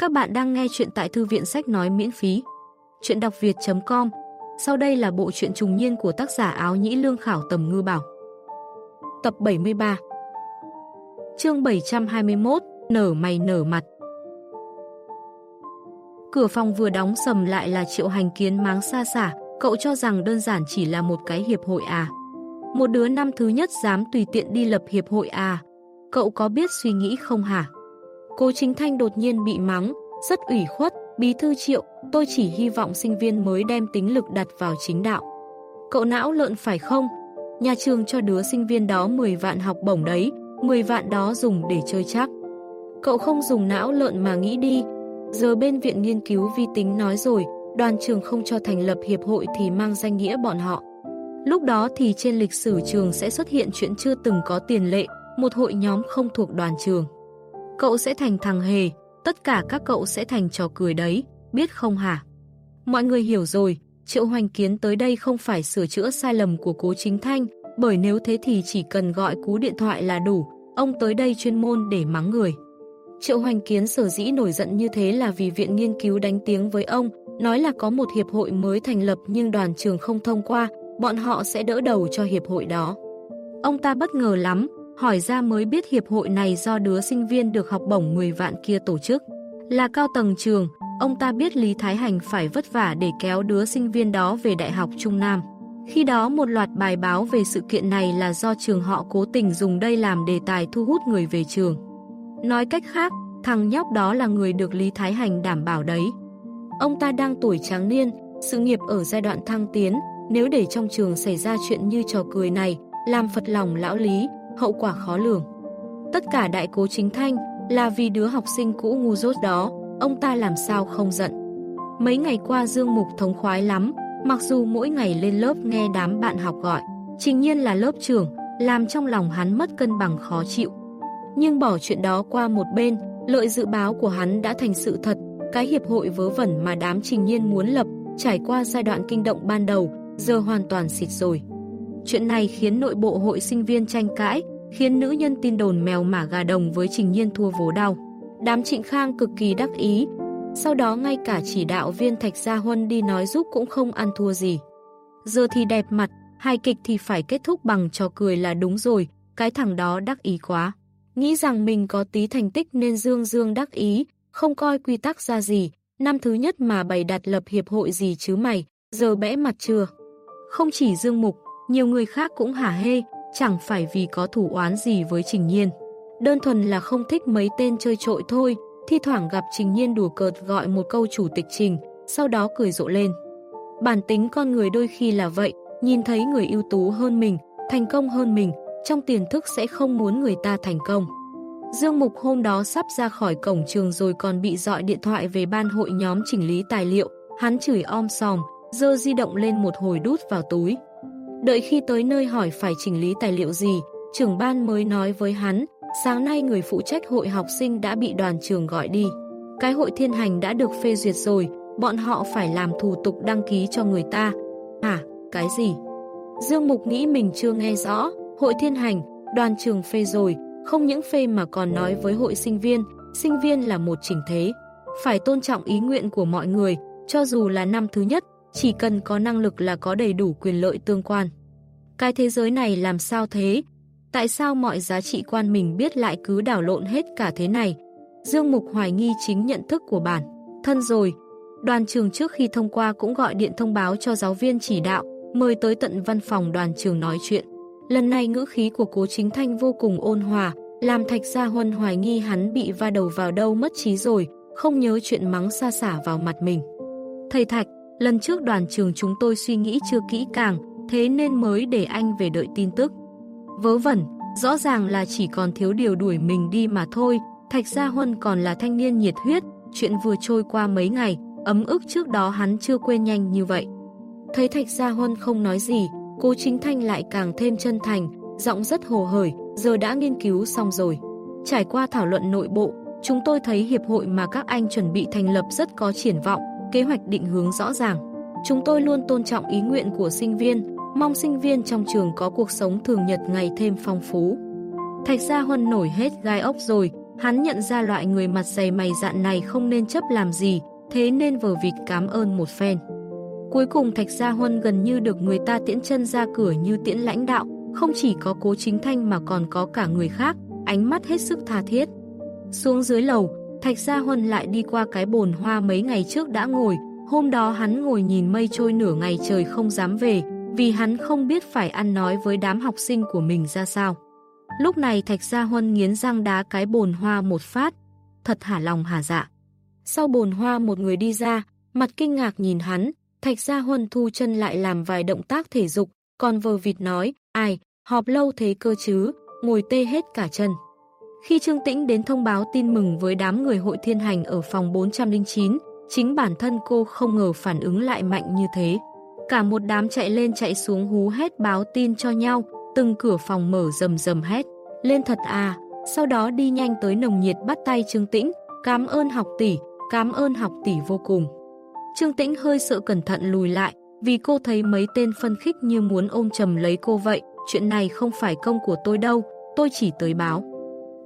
Các bạn đang nghe chuyện tại thư viện sách nói miễn phí. Chuyện đọc việt.com Sau đây là bộ truyện trùng niên của tác giả áo nhĩ lương khảo tầm ngư bảo. Tập 73 Chương 721 Nở mày nở mặt Cửa phòng vừa đóng sầm lại là triệu hành kiến máng xa xả, cậu cho rằng đơn giản chỉ là một cái hiệp hội à. Một đứa năm thứ nhất dám tùy tiện đi lập hiệp hội à. Cậu có biết suy nghĩ không hả? Cố Chính Thanh đột nhiên bị mắng, rất ủy khuất, bí thư triệu, tôi chỉ hy vọng sinh viên mới đem tính lực đặt vào chính đạo. Cậu não lợn phải không? Nhà trường cho đứa sinh viên đó 10 vạn học bổng đấy, 10 vạn đó dùng để chơi chắc. Cậu không dùng não lợn mà nghĩ đi. Giờ bên viện nghiên cứu vi tính nói rồi, đoàn trường không cho thành lập hiệp hội thì mang danh nghĩa bọn họ. Lúc đó thì trên lịch sử trường sẽ xuất hiện chuyện chưa từng có tiền lệ, một hội nhóm không thuộc đoàn trường. Cậu sẽ thành thằng hề, tất cả các cậu sẽ thành trò cười đấy, biết không hả? Mọi người hiểu rồi, Triệu Hoành Kiến tới đây không phải sửa chữa sai lầm của cố chính thanh, bởi nếu thế thì chỉ cần gọi cú điện thoại là đủ, ông tới đây chuyên môn để mắng người. Triệu Hoành Kiến sở dĩ nổi giận như thế là vì viện nghiên cứu đánh tiếng với ông, nói là có một hiệp hội mới thành lập nhưng đoàn trường không thông qua, bọn họ sẽ đỡ đầu cho hiệp hội đó. Ông ta bất ngờ lắm, hỏi ra mới biết hiệp hội này do đứa sinh viên được học bổng 10 vạn kia tổ chức. Là cao tầng trường, ông ta biết Lý Thái Hành phải vất vả để kéo đứa sinh viên đó về Đại học Trung Nam. Khi đó một loạt bài báo về sự kiện này là do trường họ cố tình dùng đây làm đề tài thu hút người về trường. Nói cách khác, thằng nhóc đó là người được Lý Thái Hành đảm bảo đấy. Ông ta đang tuổi tráng niên, sự nghiệp ở giai đoạn thăng tiến, nếu để trong trường xảy ra chuyện như trò cười này, làm phật lòng lão Lý, hậu quả khó lường. Tất cả đại cố chính thanh là vì đứa học sinh cũ ngu dốt đó, ông ta làm sao không giận. Mấy ngày qua Dương Mục thống khoái lắm, mặc dù mỗi ngày lên lớp nghe đám bạn học gọi, trình nhiên là lớp trưởng, làm trong lòng hắn mất cân bằng khó chịu. Nhưng bỏ chuyện đó qua một bên, lợi dự báo của hắn đã thành sự thật, cái hiệp hội vớ vẩn mà đám trình nhiên muốn lập, trải qua giai đoạn kinh động ban đầu, giờ hoàn toàn xịt rồi. Chuyện này khiến nội bộ hội sinh viên tranh cãi, khiến nữ nhân tin đồn mèo mả gà đồng với Trình Nhiên thua vố đau. Đám Trịnh Khang cực kỳ đắc ý, sau đó ngay cả chỉ đạo viên Thạch Gia Huân đi nói giúp cũng không ăn thua gì. Giờ thì đẹp mặt, hai kịch thì phải kết thúc bằng trò cười là đúng rồi, cái thằng đó đắc ý quá. Nghĩ rằng mình có tí thành tích nên Dương Dương đắc ý, không coi quy tắc ra gì, năm thứ nhất mà bày đặt lập hiệp hội gì chứ mày, giờ bẽ mặt chưa? Không chỉ Dương Mục, nhiều người khác cũng hả hê, chẳng phải vì có thủ oán gì với Trình Nhiên. Đơn thuần là không thích mấy tên chơi trội thôi, thi thoảng gặp Trình Nhiên đùa cợt gọi một câu chủ tịch Trình, sau đó cười rộ lên. Bản tính con người đôi khi là vậy, nhìn thấy người ưu tú hơn mình, thành công hơn mình, trong tiềm thức sẽ không muốn người ta thành công. Dương Mục hôm đó sắp ra khỏi cổng trường rồi còn bị dọi điện thoại về ban hội nhóm chỉnh lý tài liệu, hắn chửi om sòm, dơ di động lên một hồi đút vào túi. Đợi khi tới nơi hỏi phải chỉnh lý tài liệu gì, trưởng ban mới nói với hắn, sáng nay người phụ trách hội học sinh đã bị đoàn trường gọi đi. Cái hội thiên hành đã được phê duyệt rồi, bọn họ phải làm thủ tục đăng ký cho người ta. À, cái gì? Dương Mục nghĩ mình chưa nghe rõ, hội thiên hành, đoàn trường phê rồi, không những phê mà còn nói với hội sinh viên, sinh viên là một chỉnh thế. Phải tôn trọng ý nguyện của mọi người, cho dù là năm thứ nhất, chỉ cần có năng lực là có đầy đủ quyền lợi tương quan. Cái thế giới này làm sao thế? Tại sao mọi giá trị quan mình biết lại cứ đảo lộn hết cả thế này? Dương Mục hoài nghi chính nhận thức của bản. Thân rồi, đoàn trường trước khi thông qua cũng gọi điện thông báo cho giáo viên chỉ đạo, mời tới tận văn phòng đoàn trường nói chuyện. Lần này ngữ khí của cố chính thanh vô cùng ôn hòa, làm Thạch Gia Huân hoài nghi hắn bị va đầu vào đâu mất trí rồi, không nhớ chuyện mắng xa xả vào mặt mình. Thầy Thạch, Lần trước đoàn trường chúng tôi suy nghĩ chưa kỹ càng, thế nên mới để anh về đợi tin tức. Vớ vẩn, rõ ràng là chỉ còn thiếu điều đuổi mình đi mà thôi, Thạch Gia Huân còn là thanh niên nhiệt huyết, chuyện vừa trôi qua mấy ngày, ấm ức trước đó hắn chưa quên nhanh như vậy. Thấy Thạch Gia Huân không nói gì, cô chính thanh lại càng thêm chân thành, giọng rất hồ hởi, giờ đã nghiên cứu xong rồi. Trải qua thảo luận nội bộ, chúng tôi thấy hiệp hội mà các anh chuẩn bị thành lập rất có triển vọng, kế hoạch định hướng rõ ràng. Chúng tôi luôn tôn trọng ý nguyện của sinh viên, mong sinh viên trong trường có cuộc sống thường nhật ngày thêm phong phú. Thạch Gia Huân nổi hết gai ốc rồi, Hắn nhận ra loại người mặt dày mày dạn này không nên chấp làm gì, thế nên vờ vịt cảm ơn một phen. Cuối cùng Thạch Gia Huân gần như được người ta tiễn chân ra cửa như tiễn lãnh đạo, không chỉ có cố chính thanh mà còn có cả người khác, ánh mắt hết sức tha thiết. Xuống dưới lầu, Thạch Gia Huân lại đi qua cái bồn hoa mấy ngày trước đã ngồi, hôm đó hắn ngồi nhìn mây trôi nửa ngày trời không dám về, vì hắn không biết phải ăn nói với đám học sinh của mình ra sao. Lúc này Thạch Gia Huân nghiến răng đá cái bồn hoa một phát, thật hả lòng hả dạ. Sau bồn hoa một người đi ra, mặt kinh ngạc nhìn hắn, Thạch Gia Huân thu chân lại làm vài động tác thể dục, còn vờ vịt nói, ai, họp lâu thế cơ chứ, ngồi tê hết cả chân. Khi Trương Tĩnh đến thông báo tin mừng với đám người hội thiên hành ở phòng 409, chính bản thân cô không ngờ phản ứng lại mạnh như thế. Cả một đám chạy lên chạy xuống hú hét báo tin cho nhau, từng cửa phòng mở rầm rầm hét. Lên thật à, sau đó đi nhanh tới nồng nhiệt bắt tay Trương Tĩnh, cảm ơn học tỷ, cảm ơn học tỷ vô cùng. Trương Tĩnh hơi sợ cẩn thận lùi lại, vì cô thấy mấy tên phân khích như muốn ôm chầm lấy cô vậy, chuyện này không phải công của tôi đâu, tôi chỉ tới báo.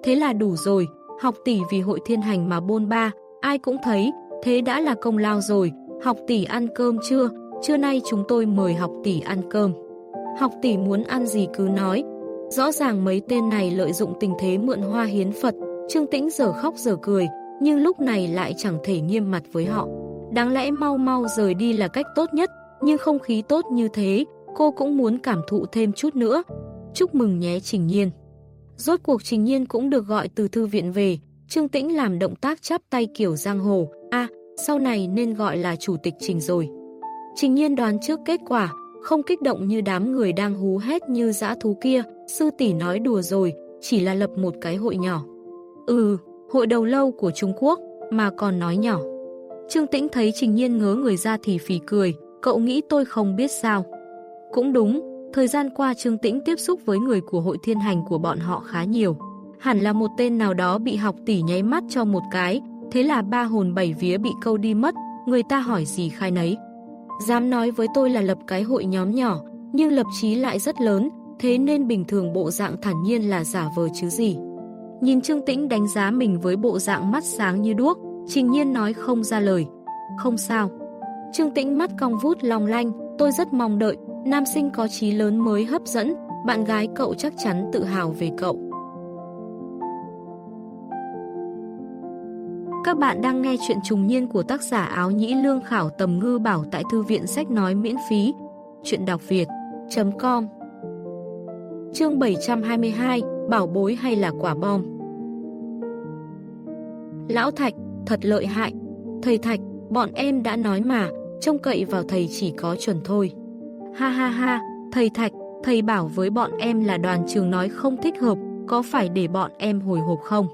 Thế là đủ rồi, học tỷ vì hội thiên hành mà bôn ba, ai cũng thấy, thế đã là công lao rồi, học tỷ ăn cơm chưa, trưa nay chúng tôi mời học tỷ ăn cơm. Học tỷ muốn ăn gì cứ nói, rõ ràng mấy tên này lợi dụng tình thế mượn hoa hiến Phật, Trương Tĩnh giờ khóc giờ cười, nhưng lúc này lại chẳng thể nghiêm mặt với họ. Đáng lẽ mau mau rời đi là cách tốt nhất, nhưng không khí tốt như thế, cô cũng muốn cảm thụ thêm chút nữa. Chúc mừng nhé Trình Nhiên. Rốt cuộc Trình Nhiên cũng được gọi từ thư viện về, Trương Tĩnh làm động tác chắp tay kiểu giang hồ, a sau này nên gọi là chủ tịch Trình rồi. Trình Nhiên đoán trước kết quả, không kích động như đám người đang hú hét như dã thú kia, sư tỷ nói đùa rồi, chỉ là lập một cái hội nhỏ. Ừ, hội đầu lâu của Trung Quốc, mà còn nói nhỏ. Trương Tĩnh thấy Trình Nhiên ngớ người ra thì phì cười, cậu nghĩ tôi không biết sao. Cũng đúng, thời gian qua Trương Tĩnh tiếp xúc với người của hội thiên hành của bọn họ khá nhiều. Hẳn là một tên nào đó bị học tỷ nháy mắt cho một cái, thế là ba hồn bảy vía bị câu đi mất, người ta hỏi gì khai nấy. Dám nói với tôi là lập cái hội nhóm nhỏ, nhưng lập chí lại rất lớn, thế nên bình thường bộ dạng thản nhiên là giả vờ chứ gì. Nhìn Trương Tĩnh đánh giá mình với bộ dạng mắt sáng như đuốc, Trình Nhiên nói không ra lời. Không sao. Trương Tĩnh mắt cong vút long lanh, tôi rất mong đợi, nam sinh có trí lớn mới hấp dẫn, bạn gái cậu chắc chắn tự hào về cậu. Các bạn đang nghe chuyện trùng niên của tác giả áo nhĩ lương khảo tầm ngư bảo tại thư viện sách nói miễn phí. Chuyện đọc việt.com Chương 722 Bảo bối hay là quả bom Lão Thạch, thật lợi hại. Thầy Thạch, bọn em đã nói mà, trông cậy vào thầy chỉ có chuẩn thôi. Ha ha ha, thầy Thạch, thầy bảo với bọn em là đoàn trường nói không thích hợp, có phải để bọn em hồi hộp không?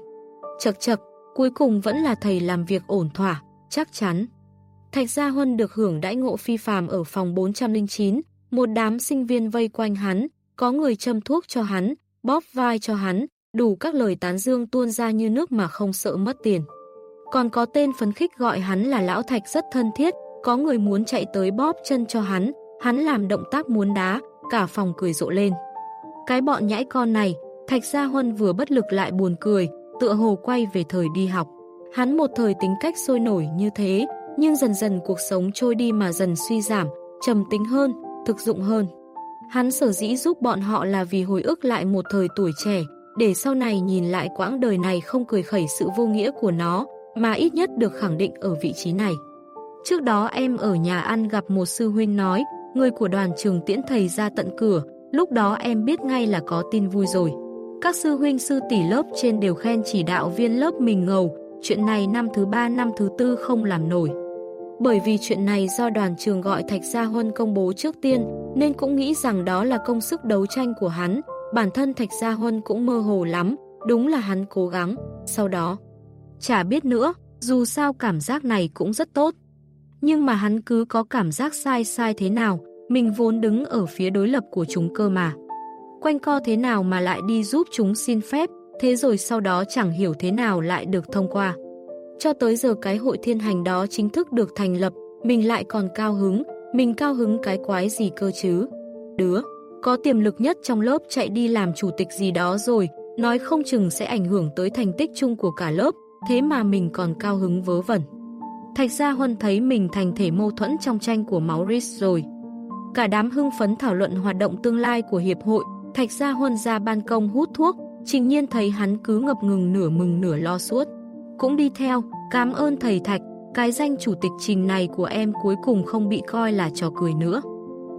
Chật chật, cuối cùng vẫn là thầy làm việc ổn thỏa, chắc chắn. Thạch Gia Huân được hưởng đãi ngộ phi phàm ở phòng 409, một đám sinh viên vây quanh hắn, có người châm thuốc cho hắn, bóp vai cho hắn, đủ các lời tán dương tuôn ra như nước mà không sợ mất tiền. Còn có tên phấn khích gọi hắn là Lão Thạch rất thân thiết, có người muốn chạy tới bóp chân cho hắn, hắn làm động tác muốn đá, cả phòng cười rộ lên. Cái bọn nhãi con này, Thạch Gia Huân vừa bất lực lại buồn cười, tựa hồ quay về thời đi học. Hắn một thời tính cách sôi nổi như thế, nhưng dần dần cuộc sống trôi đi mà dần suy giảm, trầm tính hơn, thực dụng hơn. Hắn sở dĩ giúp bọn họ là vì hồi ức lại một thời tuổi trẻ, để sau này nhìn lại quãng đời này không cười khẩy sự vô nghĩa của nó, mà ít nhất được khẳng định ở vị trí này. Trước đó em ở nhà ăn gặp một sư huynh nói, người của đoàn trường tiễn thầy ra tận cửa, lúc đó em biết ngay là có tin vui rồi. Các sư huynh sư tỷ lớp trên đều khen chỉ đạo viên lớp mình ngầu, chuyện này năm thứ ba năm thứ tư không làm nổi. Bởi vì chuyện này do đoàn trường gọi Thạch Gia Huân công bố trước tiên, nên cũng nghĩ rằng đó là công sức đấu tranh của hắn, bản thân Thạch Gia Huân cũng mơ hồ lắm, đúng là hắn cố gắng, sau đó. Chả biết nữa, dù sao cảm giác này cũng rất tốt. Nhưng mà hắn cứ có cảm giác sai sai thế nào, mình vốn đứng ở phía đối lập của chúng cơ mà. Quanh co thế nào mà lại đi giúp chúng xin phép, thế rồi sau đó chẳng hiểu thế nào lại được thông qua. Cho tới giờ cái hội thiên hành đó chính thức được thành lập, mình lại còn cao hứng, mình cao hứng cái quái gì cơ chứ. Đứa, có tiềm lực nhất trong lớp chạy đi làm chủ tịch gì đó rồi, nói không chừng sẽ ảnh hưởng tới thành tích chung của cả lớp, thế mà mình còn cao hứng vớ vẩn. Thạch Gia Huân thấy mình thành thể mâu thuẫn trong tranh của Máu Maurice rồi. Cả đám hưng phấn thảo luận hoạt động tương lai của hiệp hội, Thạch Gia Huân ra ban công hút thuốc, Trình Nhiên thấy hắn cứ ngập ngừng nửa mừng nửa lo suốt. Cũng đi theo, cảm ơn thầy Thạch, cái danh chủ tịch trình này của em cuối cùng không bị coi là trò cười nữa.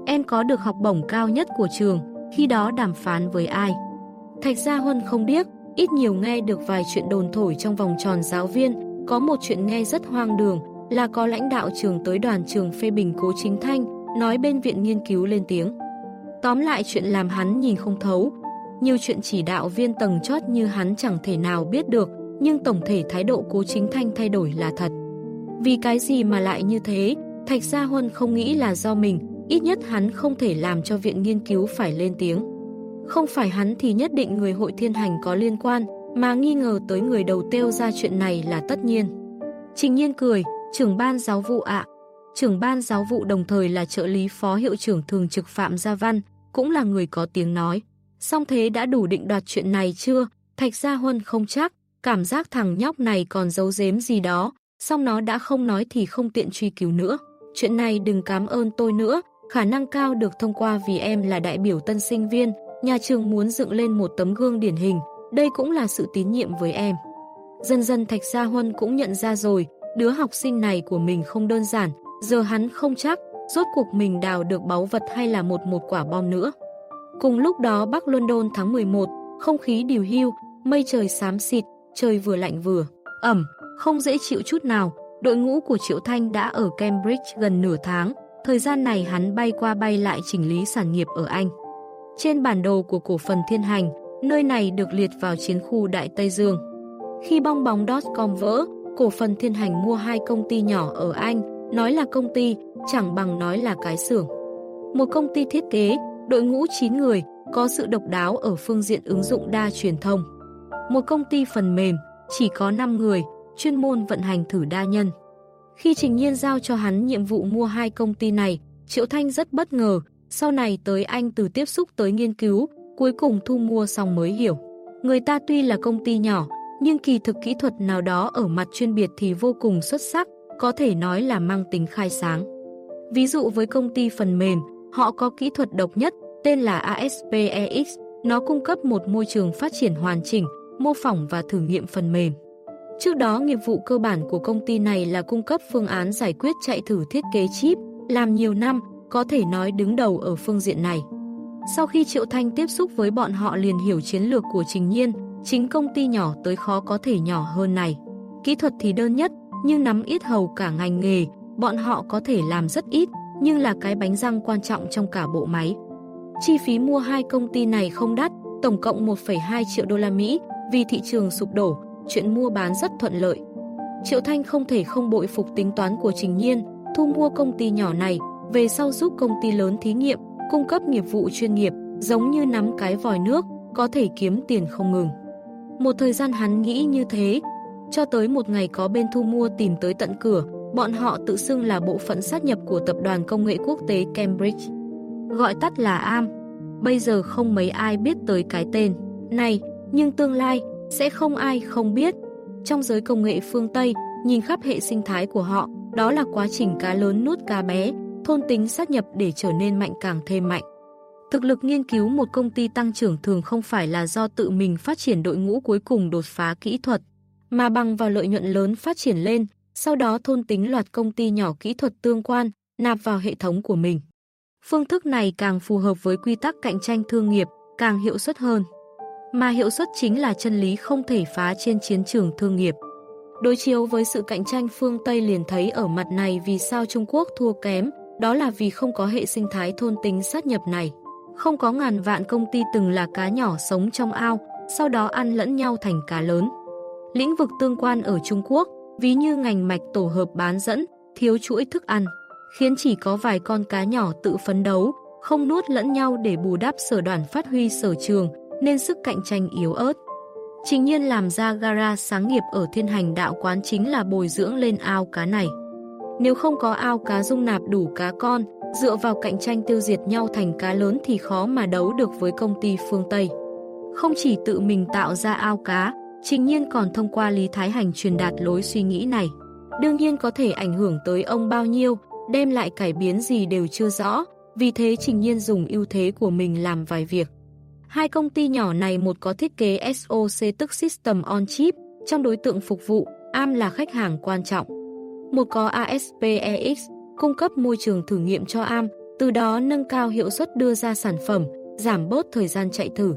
Em có được học bổng cao nhất của trường, khi đó đàm phán với ai? Thạch Gia Huân không biết, ít nhiều nghe được vài chuyện đồn thổi trong vòng tròn giáo viên, có một chuyện nghe rất hoang đường, là có lãnh đạo trường tới đoàn trường phê bình cố chính thanh, nói bên viện nghiên cứu lên tiếng. Tóm lại chuyện làm hắn nhìn không thấu, nhiều chuyện chỉ đạo viên tầng chót như hắn chẳng thể nào biết được, nhưng tổng thể thái độ cố chính thanh thay đổi là thật. Vì cái gì mà lại như thế, Thạch Gia Huân không nghĩ là do mình, ít nhất hắn không thể làm cho viện nghiên cứu phải lên tiếng. Không phải hắn thì nhất định người hội thiên hành có liên quan, mà nghi ngờ tới người đầu tiêu ra chuyện này là tất nhiên. Trình nhiên cười, trưởng ban giáo vụ ạ. Trưởng ban giáo vụ đồng thời là trợ lý phó hiệu trưởng thường trực Phạm Gia Văn, cũng là người có tiếng nói. Song thế đã đủ định đoạt chuyện này chưa? Thạch Gia Huân không chắc, cảm giác thằng nhóc này còn giấu giếm gì đó, song nó đã không nói thì không tiện truy cứu nữa. Chuyện này đừng cảm ơn tôi nữa, khả năng cao được thông qua vì em là đại biểu tân sinh viên, nhà trường muốn dựng lên một tấm gương điển hình, đây cũng là sự tín nhiệm với em. Dần dần Thạch Gia Huân cũng nhận ra rồi, đứa học sinh này của mình không đơn giản, giờ hắn không chắc, rốt cuộc mình đào được báu vật hay là một một quả bom nữa. Cùng lúc đó Bắc London tháng 11, không khí điều hưu, mây trời xám xịt, trời vừa lạnh vừa, ẩm, không dễ chịu chút nào. Đội ngũ của Triệu Thanh đã ở Cambridge gần nửa tháng, thời gian này hắn bay qua bay lại chỉnh lý sản nghiệp ở Anh. Trên bản đồ của cổ phần thiên hành, nơi này được liệt vào chiến khu Đại Tây Dương. Khi bong bóng .com vỡ, cổ phần thiên hành mua hai công ty nhỏ ở Anh, nói là công ty, chẳng bằng nói là cái xưởng. Một công ty thiết kế, đội ngũ 9 người, có sự độc đáo ở phương diện ứng dụng đa truyền thông. Một công ty phần mềm, chỉ có 5 người, chuyên môn vận hành thử đa nhân. Khi Trình Nhiên giao cho hắn nhiệm vụ mua hai công ty này, Triệu Thanh rất bất ngờ, sau này tới Anh từ tiếp xúc tới nghiên cứu, cuối cùng thu mua xong mới hiểu. Người ta tuy là công ty nhỏ, nhưng kỳ thực kỹ thuật nào đó ở mặt chuyên biệt thì vô cùng xuất sắc, có thể nói là mang tính khai sáng. Ví dụ với công ty phần mềm, họ có kỹ thuật độc nhất, tên là ASPEX, nó cung cấp một môi trường phát triển hoàn chỉnh, mô phỏng và thử nghiệm phần mềm. Trước đó, nghiệp vụ cơ bản của công ty này là cung cấp phương án giải quyết chạy thử thiết kế chip, làm nhiều năm, có thể nói đứng đầu ở phương diện này. Sau khi Triệu Thanh tiếp xúc với bọn họ liền hiểu chiến lược của Trình Nhiên, chính công ty nhỏ tới khó có thể nhỏ hơn này. Kỹ thuật thì đơn nhất, nhưng nắm ít hầu cả ngành nghề, bọn họ có thể làm rất ít, nhưng là cái bánh răng quan trọng trong cả bộ máy. Chi phí mua hai công ty này không đắt, tổng cộng 1,2 triệu đô la Mỹ, vì thị trường sụp đổ, chuyện mua bán rất thuận lợi. Triệu Thanh không thể không bội phục tính toán của Trình Nhiên, thu mua công ty nhỏ này, về sau giúp công ty lớn thí nghiệm, cung cấp nghiệp vụ chuyên nghiệp, giống như nắm cái vòi nước, có thể kiếm tiền không ngừng. Một thời gian hắn nghĩ như thế, cho tới một ngày có bên thu mua tìm tới tận cửa, bọn họ tự xưng là bộ phận sát nhập của Tập đoàn Công nghệ Quốc tế Cambridge. Gọi tắt là AM. Bây giờ không mấy ai biết tới cái tên này, nhưng tương lai sẽ không ai không biết. Trong giới công nghệ phương Tây, nhìn khắp hệ sinh thái của họ, đó là quá trình cá lớn nuốt cá bé, thôn tính sát nhập để trở nên mạnh càng thêm mạnh. Thực lực nghiên cứu một công ty tăng trưởng thường không phải là do tự mình phát triển đội ngũ cuối cùng đột phá kỹ thuật, mà bằng vào lợi nhuận lớn phát triển lên, sau đó thôn tính loạt công ty nhỏ kỹ thuật tương quan, nạp vào hệ thống của mình. Phương thức này càng phù hợp với quy tắc cạnh tranh thương nghiệp, càng hiệu suất hơn. Mà hiệu suất chính là chân lý không thể phá trên chiến trường thương nghiệp. Đối chiếu với sự cạnh tranh phương Tây liền thấy ở mặt này vì sao Trung Quốc thua kém, đó là vì không có hệ sinh thái thôn tính sát nhập này. Không có ngàn vạn công ty từng là cá nhỏ sống trong ao, sau đó ăn lẫn nhau thành cá lớn. Lĩnh vực tương quan ở Trung Quốc, ví như ngành mạch tổ hợp bán dẫn, thiếu chuỗi thức ăn, khiến chỉ có vài con cá nhỏ tự phấn đấu, không nuốt lẫn nhau để bù đắp sở đoàn phát huy sở trường, nên sức cạnh tranh yếu ớt. Trình nhiên làm ra gara sáng nghiệp ở thiên hành đạo quán chính là bồi dưỡng lên ao cá này. Nếu không có ao cá dung nạp đủ cá con, dựa vào cạnh tranh tiêu diệt nhau thành cá lớn thì khó mà đấu được với công ty phương Tây. Không chỉ tự mình tạo ra ao cá, Trình Nhiên còn thông qua Lý Thái Hành truyền đạt lối suy nghĩ này. Đương nhiên có thể ảnh hưởng tới ông bao nhiêu, đem lại cải biến gì đều chưa rõ, vì thế Trình Nhiên dùng ưu thế của mình làm vài việc. Hai công ty nhỏ này một có thiết kế SOC tức System on Chip, trong đối tượng phục vụ, AM là khách hàng quan trọng. Một có ASPEX, cung cấp môi trường thử nghiệm cho AM, từ đó nâng cao hiệu suất đưa ra sản phẩm, giảm bớt thời gian chạy thử.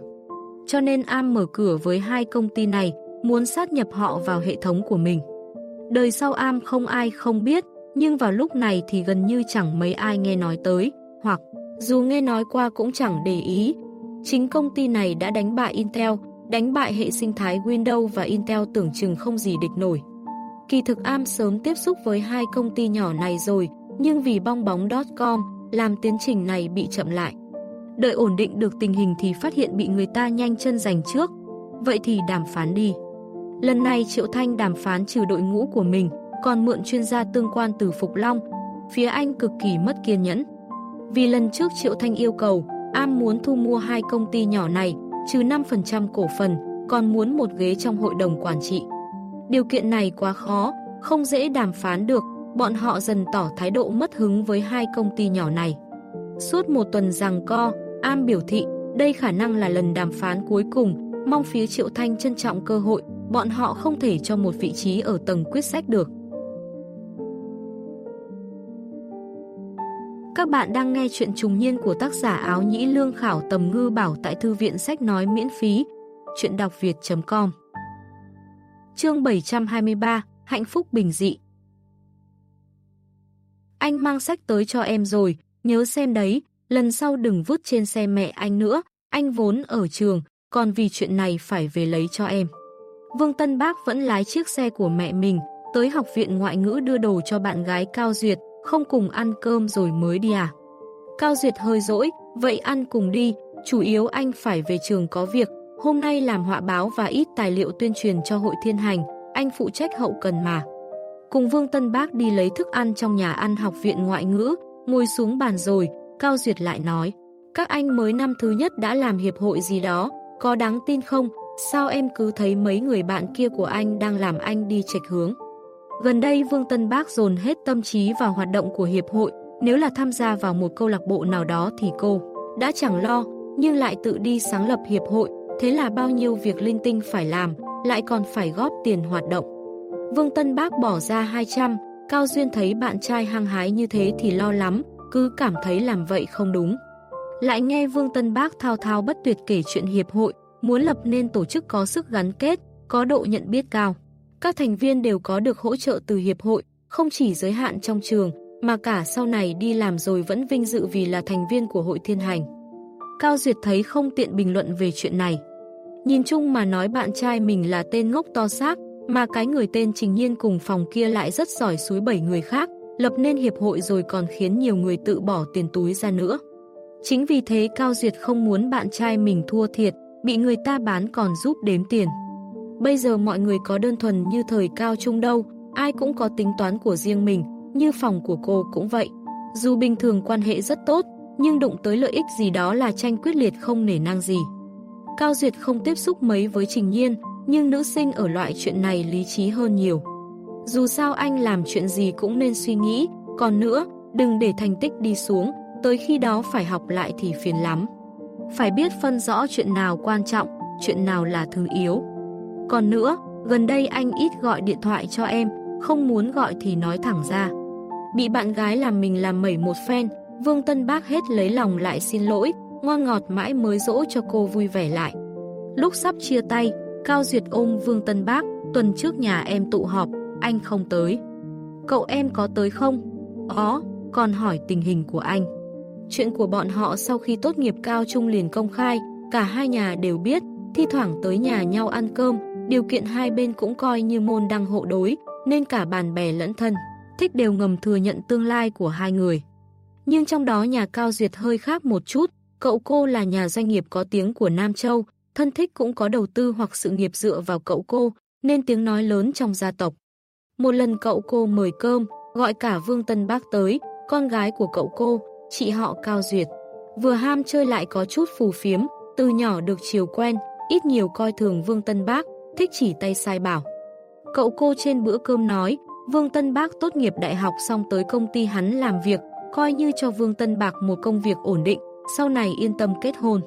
Cho nên AM mở cửa với hai công ty này, muốn sát nhập họ vào hệ thống của mình. Đời sau AM không ai không biết, nhưng vào lúc này thì gần như chẳng mấy ai nghe nói tới, hoặc dù nghe nói qua cũng chẳng để ý. Chính công ty này đã đánh bại Intel, đánh bại hệ sinh thái Windows và Intel tưởng chừng không gì địch nổi. Kỳ thực AM sớm tiếp xúc với hai công ty nhỏ này rồi, nhưng vì bong bóng.com làm tiến trình này bị chậm lại. Đợi ổn định được tình hình thì phát hiện bị người ta nhanh chân giành trước. Vậy thì đàm phán đi. Lần này Triệu Thanh đàm phán trừ đội ngũ của mình, còn mượn chuyên gia tương quan từ Phục Long. Phía Anh cực kỳ mất kiên nhẫn. Vì lần trước Triệu Thanh yêu cầu, Am muốn thu mua hai công ty nhỏ này, trừ 5% cổ phần, còn muốn một ghế trong hội đồng quản trị. Điều kiện này quá khó, không dễ đàm phán được, bọn họ dần tỏ thái độ mất hứng với hai công ty nhỏ này. Suốt một tuần rằng co, Am biểu thị đây khả năng là lần đàm phán cuối cùng, mong phía Triệu Thanh trân trọng cơ hội, bọn họ không thể cho một vị trí ở tầng quyết sách được. Các bạn đang nghe chuyện trùng niên của tác giả áo nhĩ lương khảo tầm ngư bảo tại thư viện sách nói miễn phí. Chuyện đọc việt.com Chương 723 Hạnh phúc bình dị Anh mang sách tới cho em rồi, nhớ xem đấy, lần sau đừng vứt trên xe mẹ anh nữa, anh vốn ở trường, còn vì chuyện này phải về lấy cho em. Vương Tân Bác vẫn lái chiếc xe của mẹ mình, tới học viện ngoại ngữ đưa đồ cho bạn gái Cao Duyệt, không cùng ăn cơm rồi mới đi à. Cao Duyệt hơi dỗi, vậy ăn cùng đi, chủ yếu anh phải về trường có việc, hôm nay làm họa báo và ít tài liệu tuyên truyền cho hội thiên hành, anh phụ trách hậu cần mà. Cùng Vương Tân Bác đi lấy thức ăn trong nhà ăn học viện ngoại ngữ, ngồi xuống bàn rồi, Cao Duyệt lại nói, các anh mới năm thứ nhất đã làm hiệp hội gì đó, có đáng tin không, sao em cứ thấy mấy người bạn kia của anh đang làm anh đi chệch hướng. Gần đây Vương Tân Bác dồn hết tâm trí vào hoạt động của hiệp hội, nếu là tham gia vào một câu lạc bộ nào đó thì cô đã chẳng lo, nhưng lại tự đi sáng lập hiệp hội, thế là bao nhiêu việc linh tinh phải làm, lại còn phải góp tiền hoạt động. Vương Tân Bác bỏ ra 200, Cao Duyên thấy bạn trai hăng hái như thế thì lo lắm, cứ cảm thấy làm vậy không đúng. Lại nghe Vương Tân Bác thao thao bất tuyệt kể chuyện hiệp hội, muốn lập nên tổ chức có sức gắn kết, có độ nhận biết cao. Các thành viên đều có được hỗ trợ từ hiệp hội, không chỉ giới hạn trong trường, mà cả sau này đi làm rồi vẫn vinh dự vì là thành viên của hội thiên hành. Cao Duyệt thấy không tiện bình luận về chuyện này. Nhìn chung mà nói bạn trai mình là tên ngốc to xác, mà cái người tên Trình Nhiên cùng phòng kia lại rất giỏi suối bảy người khác, lập nên hiệp hội rồi còn khiến nhiều người tự bỏ tiền túi ra nữa. Chính vì thế Cao Duyệt không muốn bạn trai mình thua thiệt, bị người ta bán còn giúp đếm tiền. Bây giờ mọi người có đơn thuần như thời cao trung đâu, ai cũng có tính toán của riêng mình, như phòng của cô cũng vậy. Dù bình thường quan hệ rất tốt, nhưng đụng tới lợi ích gì đó là tranh quyết liệt không nể nang gì. Cao Duyệt không tiếp xúc mấy với Trình Nhiên, nhưng nữ sinh ở loại chuyện này lý trí hơn nhiều. Dù sao anh làm chuyện gì cũng nên suy nghĩ, còn nữa, đừng để thành tích đi xuống, tới khi đó phải học lại thì phiền lắm. Phải biết phân rõ chuyện nào quan trọng, chuyện nào là thứ yếu. Còn nữa, gần đây anh ít gọi điện thoại cho em, không muốn gọi thì nói thẳng ra. Bị bạn gái làm mình làm mẩy một phen, Vương Tân Bác hết lấy lòng lại xin lỗi, ngoan ngọt mãi mới dỗ cho cô vui vẻ lại. Lúc sắp chia tay, Cao Duyệt ôm Vương Tân Bác, tuần trước nhà em tụ họp, anh không tới. Cậu em có tới không? Có, còn hỏi tình hình của anh. Chuyện của bọn họ sau khi tốt nghiệp cao trung liền công khai, cả hai nhà đều biết, thi thoảng tới nhà nhau ăn cơm, điều kiện hai bên cũng coi như môn đăng hộ đối, nên cả bạn bè lẫn thân, thích đều ngầm thừa nhận tương lai của hai người. Nhưng trong đó nhà Cao Duyệt hơi khác một chút, cậu cô là nhà doanh nghiệp có tiếng của Nam Châu, thân thích cũng có đầu tư hoặc sự nghiệp dựa vào cậu cô, nên tiếng nói lớn trong gia tộc. Một lần cậu cô mời cơm, gọi cả Vương Tân Bác tới, con gái của cậu cô, chị họ Cao Duyệt. Vừa ham chơi lại có chút phù phiếm, từ nhỏ được chiều quen, ít nhiều coi thường Vương Tân Bác, thích chỉ tay sai bảo. Cậu cô trên bữa cơm nói, Vương Tân Bác tốt nghiệp đại học xong tới công ty hắn làm việc, coi như cho Vương Tân Bạc một công việc ổn định, sau này yên tâm kết hôn.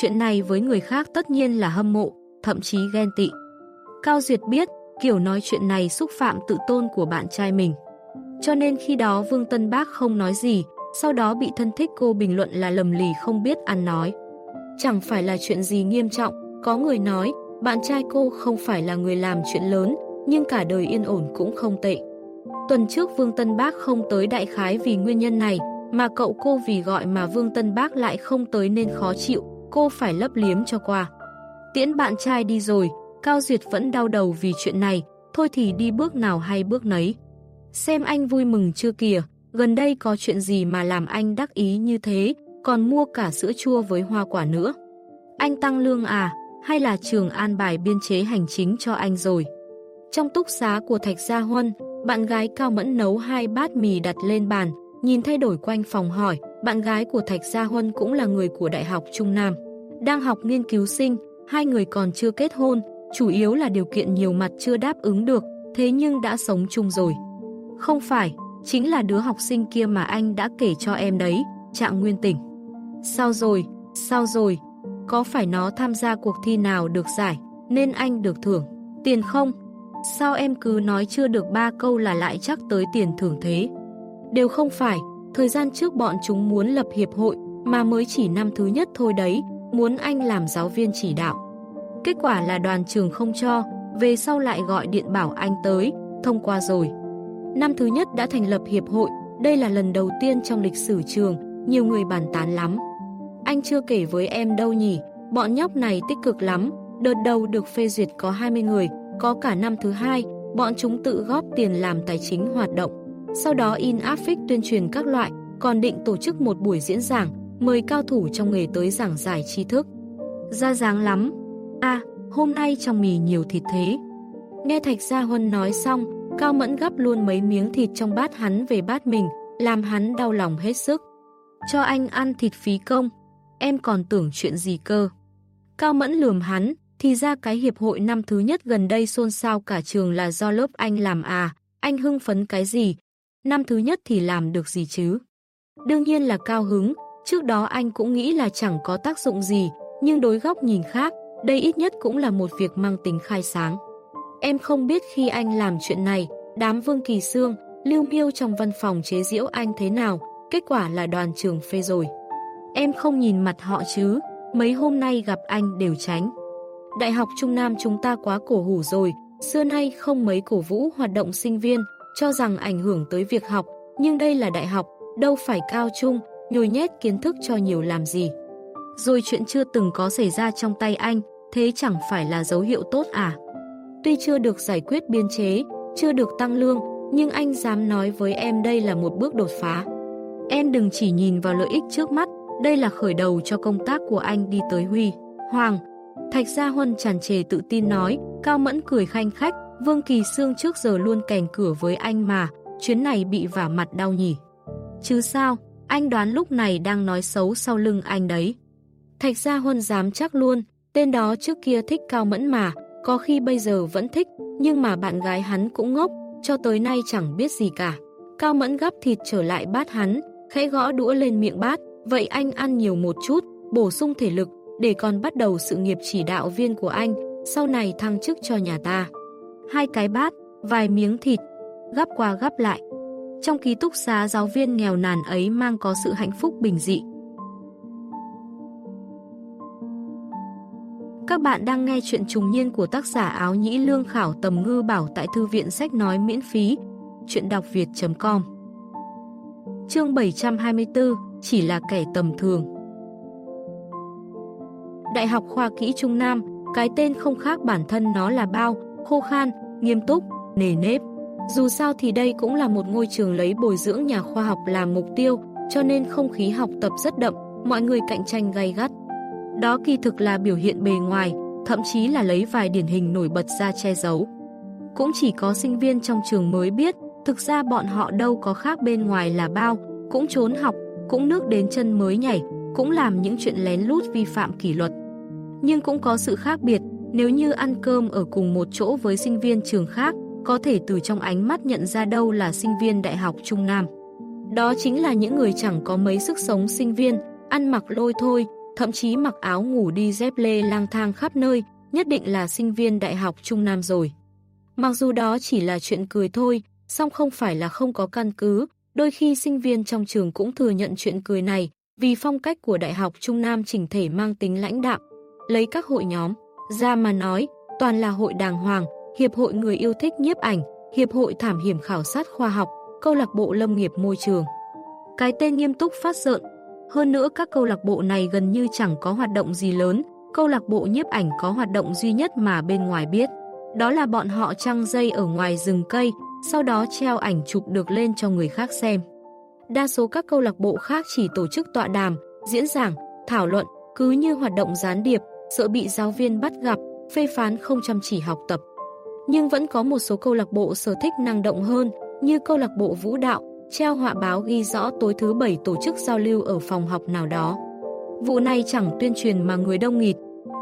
Chuyện này với người khác tất nhiên là hâm mộ, thậm chí ghen tị. Cao Duyệt biết, kiểu nói chuyện này xúc phạm tự tôn của bạn trai mình. Cho nên khi đó Vương Tân Bác không nói gì, sau đó bị thân thích cô bình luận là lầm lì không biết ăn nói. Chẳng phải là chuyện gì nghiêm trọng, có người nói, bạn trai cô không phải là người làm chuyện lớn, nhưng cả đời yên ổn cũng không tệ. Tuần trước Vương Tân Bác không tới đại khái vì nguyên nhân này, mà cậu cô vì gọi mà Vương Tân Bác lại không tới nên khó chịu, cô phải lấp liếm cho qua. Tiễn bạn trai đi rồi, Cao Duyệt vẫn đau đầu vì chuyện này, thôi thì đi bước nào hay bước nấy. Xem anh vui mừng chưa kìa, gần đây có chuyện gì mà làm anh đắc ý như thế, còn mua cả sữa chua với hoa quả nữa. Anh tăng lương à, hay là trường an bài biên chế hành chính cho anh rồi? Trong túc xá của Thạch Gia Huân, bạn gái Cao Mẫn nấu hai bát mì đặt lên bàn, nhìn thay đổi quanh phòng hỏi, bạn gái của Thạch Gia Huân cũng là người của Đại học Trung Nam. Đang học nghiên cứu sinh, hai người còn chưa kết hôn, chủ yếu là điều kiện nhiều mặt chưa đáp ứng được, thế nhưng đã sống chung rồi. Không phải, chính là đứa học sinh kia mà anh đã kể cho em đấy, Trạng Nguyên Tỉnh. Sao rồi, sao rồi, có phải nó tham gia cuộc thi nào được giải, nên anh được thưởng, tiền không? Sao em cứ nói chưa được ba câu là lại chắc tới tiền thưởng thế? Đều không phải, thời gian trước bọn chúng muốn lập hiệp hội, mà mới chỉ năm thứ nhất thôi đấy, muốn anh làm giáo viên chỉ đạo. Kết quả là đoàn trường không cho, về sau lại gọi điện bảo anh tới, thông qua rồi. Năm thứ nhất đã thành lập hiệp hội, đây là lần đầu tiên trong lịch sử trường, nhiều người bàn tán lắm. Anh chưa kể với em đâu nhỉ, bọn nhóc này tích cực lắm, đợt đầu được phê duyệt có 20 người, có cả năm thứ hai, bọn chúng tự góp tiền làm tài chính hoạt động. Sau đó in áp phích tuyên truyền các loại, còn định tổ chức một buổi diễn giảng, mời cao thủ trong nghề tới giảng giải tri thức. Ra dáng lắm. a hôm nay trong mì nhiều thịt thế. Nghe Thạch Gia Huân nói xong, Cao Mẫn gắp luôn mấy miếng thịt trong bát hắn về bát mình, làm hắn đau lòng hết sức. Cho anh ăn thịt phí công, em còn tưởng chuyện gì cơ. Cao Mẫn lườm hắn, thì ra cái hiệp hội năm thứ nhất gần đây xôn xao cả trường là do lớp anh làm à, anh hưng phấn cái gì? Năm thứ nhất thì làm được gì chứ? Đương nhiên là cao hứng, trước đó anh cũng nghĩ là chẳng có tác dụng gì, nhưng đối góc nhìn khác, đây ít nhất cũng là một việc mang tính khai sáng. Em không biết khi anh làm chuyện này, đám Vương Kỳ Sương, Lưu Miêu trong văn phòng chế diễu anh thế nào, kết quả là đoàn trường phê rồi. Em không nhìn mặt họ chứ, mấy hôm nay gặp anh đều tránh. Đại học Trung Nam chúng ta quá cổ hủ rồi, xưa nay không mấy cổ vũ hoạt động sinh viên, cho rằng ảnh hưởng tới việc học, nhưng đây là đại học, đâu phải cao trung, nhồi nhét kiến thức cho nhiều làm gì. Rồi chuyện chưa từng có xảy ra trong tay anh, thế chẳng phải là dấu hiệu tốt à? Tuy chưa được giải quyết biên chế, chưa được tăng lương, nhưng anh dám nói với em đây là một bước đột phá. Em đừng chỉ nhìn vào lợi ích trước mắt, đây là khởi đầu cho công tác của anh đi tới Huy. Hoàng, Thạch Gia Huân tràn trề tự tin nói, Cao Mẫn cười khanh khách, Vương Kỳ Sương trước giờ luôn kèn cửa với anh mà, chuyến này bị vả mặt đau nhỉ. Chứ sao, anh đoán lúc này đang nói xấu sau lưng anh đấy. Thạch Gia Huân dám chắc luôn, tên đó trước kia thích Cao Mẫn mà, có khi bây giờ vẫn thích, nhưng mà bạn gái hắn cũng ngốc, cho tới nay chẳng biết gì cả. Cao Mẫn gắp thịt trở lại bát hắn, khẽ gõ đũa lên miệng bát, vậy anh ăn nhiều một chút, bổ sung thể lực, để còn bắt đầu sự nghiệp chỉ đạo viên của anh, sau này thăng chức cho nhà ta. Hai cái bát, vài miếng thịt, gắp qua gắp lại. Trong ký túc xá giáo viên nghèo nàn ấy mang có sự hạnh phúc bình dị. Các bạn đang nghe chuyện trùng niên của tác giả áo nhĩ lương khảo tầm ngư bảo tại thư viện sách nói miễn phí. Chuyện đọc việt.com Chương 724 Chỉ là kẻ tầm thường Đại học Khoa Kỹ Trung Nam, cái tên không khác bản thân nó là bao, khô khan, nghiêm túc, nề nếp. Dù sao thì đây cũng là một ngôi trường lấy bồi dưỡng nhà khoa học làm mục tiêu, cho nên không khí học tập rất đậm, mọi người cạnh tranh gay gắt. Đó kỳ thực là biểu hiện bề ngoài, thậm chí là lấy vài điển hình nổi bật ra che giấu. Cũng chỉ có sinh viên trong trường mới biết, thực ra bọn họ đâu có khác bên ngoài là bao, cũng trốn học, cũng nước đến chân mới nhảy, cũng làm những chuyện lén lút vi phạm kỷ luật. Nhưng cũng có sự khác biệt, nếu như ăn cơm ở cùng một chỗ với sinh viên trường khác, có thể từ trong ánh mắt nhận ra đâu là sinh viên Đại học Trung Nam. Đó chính là những người chẳng có mấy sức sống sinh viên, ăn mặc lôi thôi, thậm chí mặc áo ngủ đi dép lê lang thang khắp nơi, nhất định là sinh viên Đại học Trung Nam rồi. Mặc dù đó chỉ là chuyện cười thôi, song không phải là không có căn cứ, đôi khi sinh viên trong trường cũng thừa nhận chuyện cười này, vì phong cách của Đại học Trung Nam chỉnh thể mang tính lãnh đạo. Lấy các hội nhóm, ra mà nói, toàn là hội đàng hoàng, Hiệp hội người yêu thích nhiếp ảnh, Hiệp hội thảm hiểm khảo sát khoa học, câu lạc bộ lâm nghiệp môi trường. Cái tên nghiêm túc phát rợn. Hơn nữa các câu lạc bộ này gần như chẳng có hoạt động gì lớn, câu lạc bộ nhiếp ảnh có hoạt động duy nhất mà bên ngoài biết. Đó là bọn họ trăng dây ở ngoài rừng cây, sau đó treo ảnh chụp được lên cho người khác xem. Đa số các câu lạc bộ khác chỉ tổ chức tọa đàm, diễn giảng, thảo luận, cứ như hoạt động gián điệp, sợ bị giáo viên bắt gặp, phê phán không chăm chỉ học tập. Nhưng vẫn có một số câu lạc bộ sở thích năng động hơn, như câu lạc bộ vũ đạo, treo họa báo ghi rõ tối thứ bảy tổ chức giao lưu ở phòng học nào đó. Vụ này chẳng tuyên truyền mà người đông nghịt,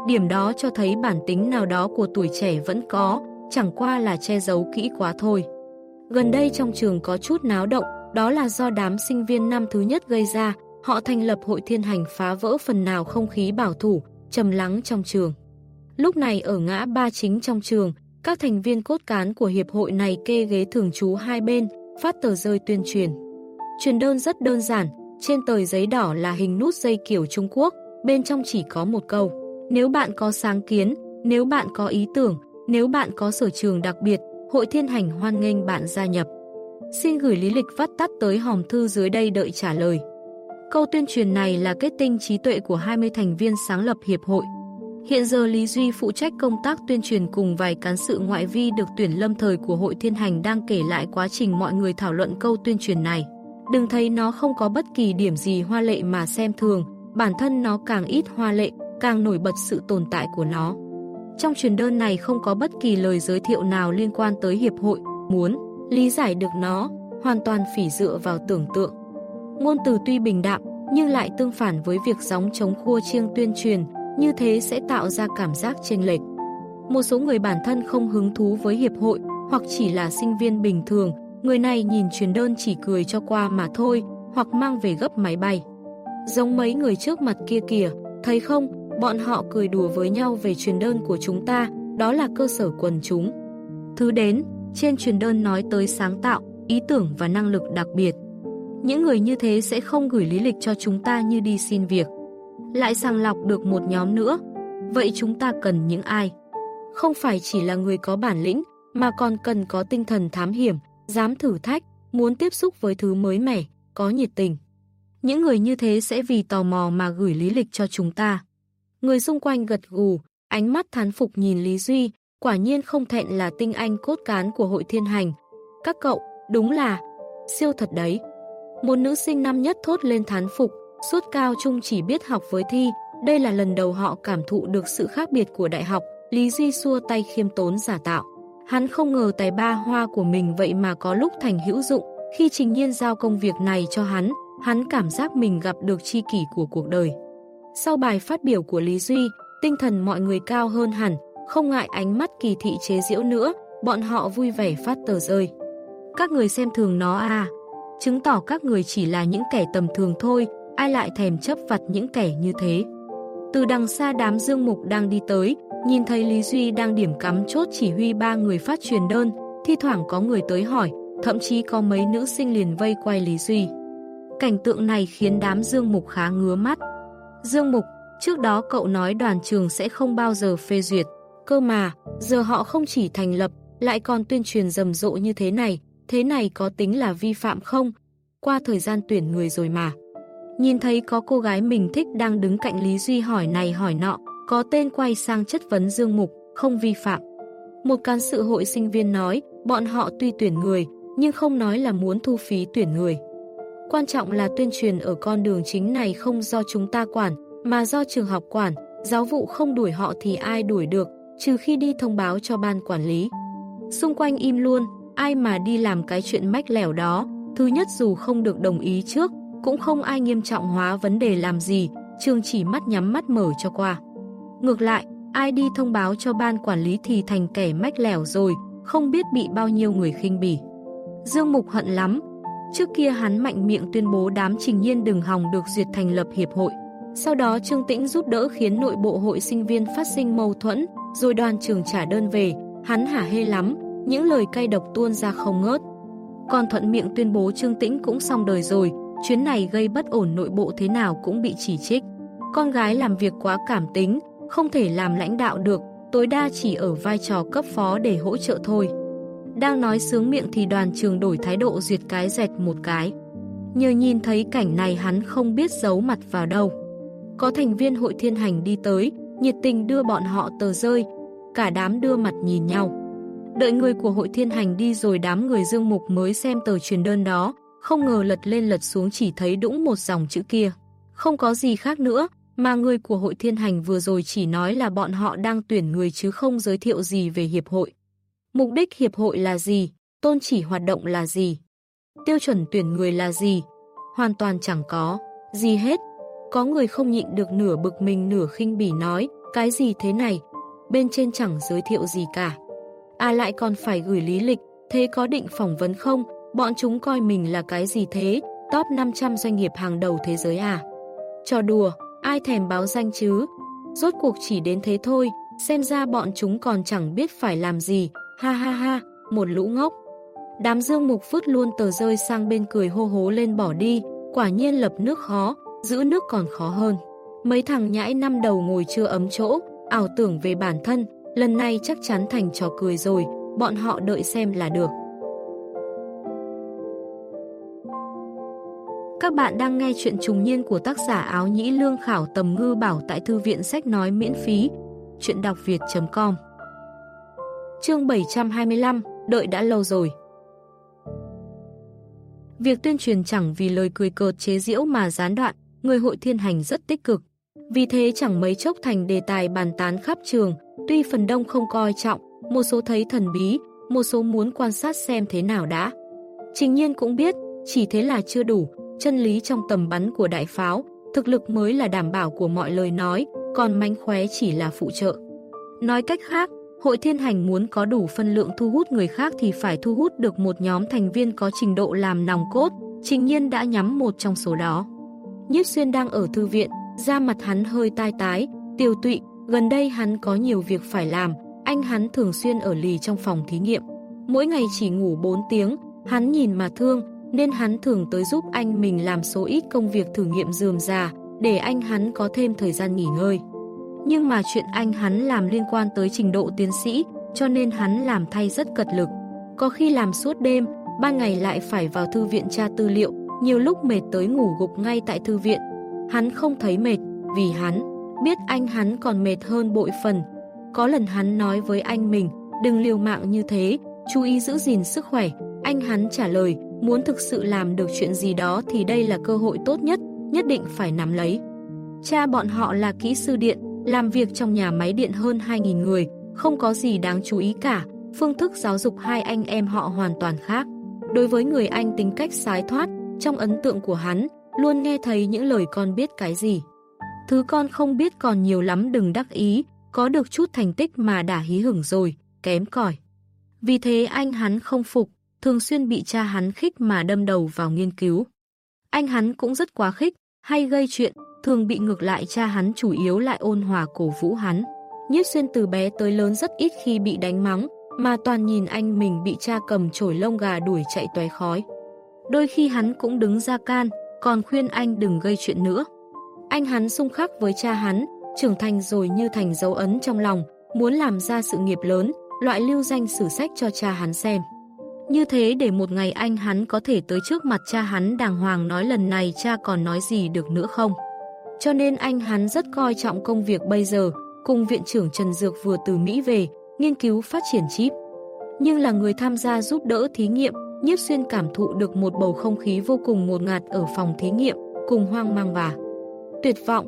điểm đó cho thấy bản tính nào đó của tuổi trẻ vẫn có, chẳng qua là che giấu kỹ quá thôi. Gần đây trong trường có chút náo động, đó là do đám sinh viên năm thứ nhất gây ra, họ thành lập hội thiên hành phá vỡ phần nào không khí bảo thủ, trầm lắng trong trường. Lúc này ở ngã ba chính trong trường, các thành viên cốt cán của hiệp hội này kê ghế thường trú hai bên, phát tờ rơi tuyên truyền. Truyền đơn rất đơn giản, trên tờ giấy đỏ là hình nút dây kiểu Trung Quốc, bên trong chỉ có một câu. Nếu bạn có sáng kiến, nếu bạn có ý tưởng, nếu bạn có sở trường đặc biệt, Hội Thiên Hành hoan nghênh bạn gia nhập. Xin gửi lý lịch phát tắt tới hòm thư dưới đây đợi trả lời. Câu tuyên truyền này là kết tinh trí tuệ của 20 thành viên sáng lập hiệp hội. Hiện giờ Lý Duy phụ trách công tác tuyên truyền cùng vài cán sự ngoại vi được tuyển lâm thời của Hội Thiên Hành đang kể lại quá trình mọi người thảo luận câu tuyên truyền này. Đừng thấy nó không có bất kỳ điểm gì hoa lệ mà xem thường, bản thân nó càng ít hoa lệ, càng nổi bật sự tồn tại của nó. Trong truyền đơn này không có bất kỳ lời giới thiệu nào liên quan tới hiệp hội, muốn lý giải được nó, hoàn toàn phỉ dựa vào tưởng tượng. Ngôn từ tuy bình đạm, nhưng lại tương phản với việc gióng chống khua chiêng tuyên truyền, như thế sẽ tạo ra cảm giác chênh lệch. Một số người bản thân không hứng thú với hiệp hội hoặc chỉ là sinh viên bình thường, người này nhìn truyền đơn chỉ cười cho qua mà thôi, hoặc mang về gấp máy bay. Giống mấy người trước mặt kia kìa, thấy không, bọn họ cười đùa với nhau về truyền đơn của chúng ta, đó là cơ sở quần chúng. Thứ đến, trên truyền đơn nói tới sáng tạo, ý tưởng và năng lực đặc biệt. Những người như thế sẽ không gửi lý lịch cho chúng ta như đi xin việc lại sàng lọc được một nhóm nữa. Vậy chúng ta cần những ai? Không phải chỉ là người có bản lĩnh, mà còn cần có tinh thần thám hiểm, dám thử thách, muốn tiếp xúc với thứ mới mẻ, có nhiệt tình. Những người như thế sẽ vì tò mò mà gửi lý lịch cho chúng ta. Người xung quanh gật gù, ánh mắt thán phục nhìn Lý Duy, quả nhiên không thẹn là tinh anh cốt cán của hội thiên hành. Các cậu, đúng là, siêu thật đấy. Một nữ sinh năm nhất thốt lên thán phục, Suốt cao trung chỉ biết học với thi, đây là lần đầu họ cảm thụ được sự khác biệt của đại học, Lý Duy xua tay khiêm tốn giả tạo. Hắn không ngờ tài ba hoa của mình vậy mà có lúc thành hữu dụng, khi Trình Nhiên giao công việc này cho hắn, hắn cảm giác mình gặp được tri kỷ của cuộc đời. Sau bài phát biểu của Lý Duy, tinh thần mọi người cao hơn hẳn, không ngại ánh mắt kỳ thị chế diễu nữa, bọn họ vui vẻ phát tờ rơi. Các người xem thường nó à, chứng tỏ các người chỉ là những kẻ tầm thường thôi, ai lại thèm chấp vặt những kẻ như thế. Từ đằng xa đám dương mục đang đi tới, nhìn thấy Lý Duy đang điểm cắm chốt chỉ huy ba người phát truyền đơn, thi thoảng có người tới hỏi, thậm chí có mấy nữ sinh liền vây quay Lý Duy. Cảnh tượng này khiến đám dương mục khá ngứa mắt. Dương mục, trước đó cậu nói đoàn trường sẽ không bao giờ phê duyệt, cơ mà, giờ họ không chỉ thành lập, lại còn tuyên truyền rầm rộ như thế này, thế này có tính là vi phạm không? Qua thời gian tuyển người rồi mà. Nhìn thấy có cô gái mình thích đang đứng cạnh Lý Duy hỏi này hỏi nọ, có tên quay sang chất vấn Dương Mục, không vi phạm. Một cán sự hội sinh viên nói, bọn họ tuy tuyển người, nhưng không nói là muốn thu phí tuyển người. Quan trọng là tuyên truyền ở con đường chính này không do chúng ta quản, mà do trường học quản, giáo vụ không đuổi họ thì ai đuổi được, trừ khi đi thông báo cho ban quản lý. Xung quanh im luôn, ai mà đi làm cái chuyện mách lẻo đó, thứ nhất dù không được đồng ý trước, cũng không ai nghiêm trọng hóa vấn đề làm gì, trường chỉ mắt nhắm mắt mở cho qua. Ngược lại, ai đi thông báo cho ban quản lý thì thành kẻ mách lẻo rồi, không biết bị bao nhiêu người khinh bỉ. Dương Mục hận lắm. Trước kia hắn mạnh miệng tuyên bố đám trình nhiên đừng hòng được duyệt thành lập hiệp hội. Sau đó Trương Tĩnh giúp đỡ khiến nội bộ hội sinh viên phát sinh mâu thuẫn, rồi đoàn trường trả đơn về, hắn hả hê lắm, những lời cay độc tuôn ra không ngớt. Còn thuận miệng tuyên bố Trương Tĩnh cũng xong đời rồi, chuyến này gây bất ổn nội bộ thế nào cũng bị chỉ trích. Con gái làm việc quá cảm tính, không thể làm lãnh đạo được, tối đa chỉ ở vai trò cấp phó để hỗ trợ thôi. Đang nói sướng miệng thì đoàn trường đổi thái độ duyệt cái dẹt một cái. Nhờ nhìn thấy cảnh này hắn không biết giấu mặt vào đâu. Có thành viên hội thiên hành đi tới, nhiệt tình đưa bọn họ tờ rơi, cả đám đưa mặt nhìn nhau. Đợi người của hội thiên hành đi rồi đám người dương mục mới xem tờ truyền đơn đó, không ngờ lật lên lật xuống chỉ thấy đũng một dòng chữ kia. Không có gì khác nữa, mà người của hội thiên hành vừa rồi chỉ nói là bọn họ đang tuyển người chứ không giới thiệu gì về hiệp hội. Mục đích hiệp hội là gì? Tôn chỉ hoạt động là gì? Tiêu chuẩn tuyển người là gì? Hoàn toàn chẳng có, gì hết. Có người không nhịn được nửa bực mình nửa khinh bỉ nói, cái gì thế này? Bên trên chẳng giới thiệu gì cả. À lại còn phải gửi lý lịch, thế có định phỏng vấn không? Bọn chúng coi mình là cái gì thế? Top 500 doanh nghiệp hàng đầu thế giới à? Cho đùa, ai thèm báo danh chứ? Rốt cuộc chỉ đến thế thôi, xem ra bọn chúng còn chẳng biết phải làm gì, ha ha ha, một lũ ngốc. Đám dương mục vứt luôn tờ rơi sang bên cười hô hố lên bỏ đi, quả nhiên lập nước khó, giữ nước còn khó hơn. Mấy thằng nhãi năm đầu ngồi chưa ấm chỗ, ảo tưởng về bản thân, lần này chắc chắn thành trò cười rồi, bọn họ đợi xem là được. Các bạn đang nghe chuyện trùng niên của tác giả áo nhĩ lương khảo tầm ngư bảo tại thư viện sách nói miễn phí. Chuyện đọc việt.com Chương 725, đợi đã lâu rồi. Việc tuyên truyền chẳng vì lời cười cợt chế giễu mà gián đoạn, người hội thiên hành rất tích cực. Vì thế chẳng mấy chốc thành đề tài bàn tán khắp trường, tuy phần đông không coi trọng, một số thấy thần bí, một số muốn quan sát xem thế nào đã. Trình nhiên cũng biết, chỉ thế là chưa đủ, chân lý trong tầm bắn của đại pháo, thực lực mới là đảm bảo của mọi lời nói, còn mánh khóe chỉ là phụ trợ. Nói cách khác, Hội Thiên Hành muốn có đủ phân lượng thu hút người khác thì phải thu hút được một nhóm thành viên có trình độ làm nòng cốt, trình nhiên đã nhắm một trong số đó. Nhiếp Xuyên đang ở thư viện, da mặt hắn hơi tai tái, tiêu tụy, gần đây hắn có nhiều việc phải làm, anh hắn thường xuyên ở lì trong phòng thí nghiệm. Mỗi ngày chỉ ngủ 4 tiếng, hắn nhìn mà thương, nên hắn thường tới giúp anh mình làm số ít công việc thử nghiệm dườm già, để anh hắn có thêm thời gian nghỉ ngơi. Nhưng mà chuyện anh hắn làm liên quan tới trình độ tiến sĩ, cho nên hắn làm thay rất cật lực. Có khi làm suốt đêm, ban ngày lại phải vào thư viện tra tư liệu, nhiều lúc mệt tới ngủ gục ngay tại thư viện. Hắn không thấy mệt, vì hắn biết anh hắn còn mệt hơn bội phần. Có lần hắn nói với anh mình, đừng liều mạng như thế, chú ý giữ gìn sức khỏe. Anh hắn trả lời, muốn thực sự làm được chuyện gì đó thì đây là cơ hội tốt nhất, nhất định phải nắm lấy. Cha bọn họ là kỹ sư điện, làm việc trong nhà máy điện hơn 2.000 người, không có gì đáng chú ý cả, phương thức giáo dục hai anh em họ hoàn toàn khác. Đối với người anh tính cách sái thoát, trong ấn tượng của hắn, luôn nghe thấy những lời con biết cái gì. Thứ con không biết còn nhiều lắm đừng đắc ý, có được chút thành tích mà đã hí hửng rồi, kém cỏi. Vì thế anh hắn không phục, thường xuyên bị cha hắn khích mà đâm đầu vào nghiên cứu. Anh hắn cũng rất quá khích, hay gây chuyện, thường bị ngược lại cha hắn chủ yếu lại ôn hòa cổ vũ hắn. Nhiếp xuyên từ bé tới lớn rất ít khi bị đánh mắng, mà toàn nhìn anh mình bị cha cầm chổi lông gà đuổi chạy tóe khói. Đôi khi hắn cũng đứng ra can, còn khuyên anh đừng gây chuyện nữa. Anh hắn xung khắc với cha hắn, trưởng thành rồi như thành dấu ấn trong lòng, muốn làm ra sự nghiệp lớn, loại lưu danh sử sách cho cha hắn xem. Như thế để một ngày anh hắn có thể tới trước mặt cha hắn đàng hoàng nói lần này cha còn nói gì được nữa không. Cho nên anh hắn rất coi trọng công việc bây giờ, cùng viện trưởng Trần Dược vừa từ Mỹ về, nghiên cứu phát triển chip. Nhưng là người tham gia giúp đỡ thí nghiệm, nhiếp xuyên cảm thụ được một bầu không khí vô cùng ngột ngạt ở phòng thí nghiệm, cùng hoang mang và tuyệt vọng.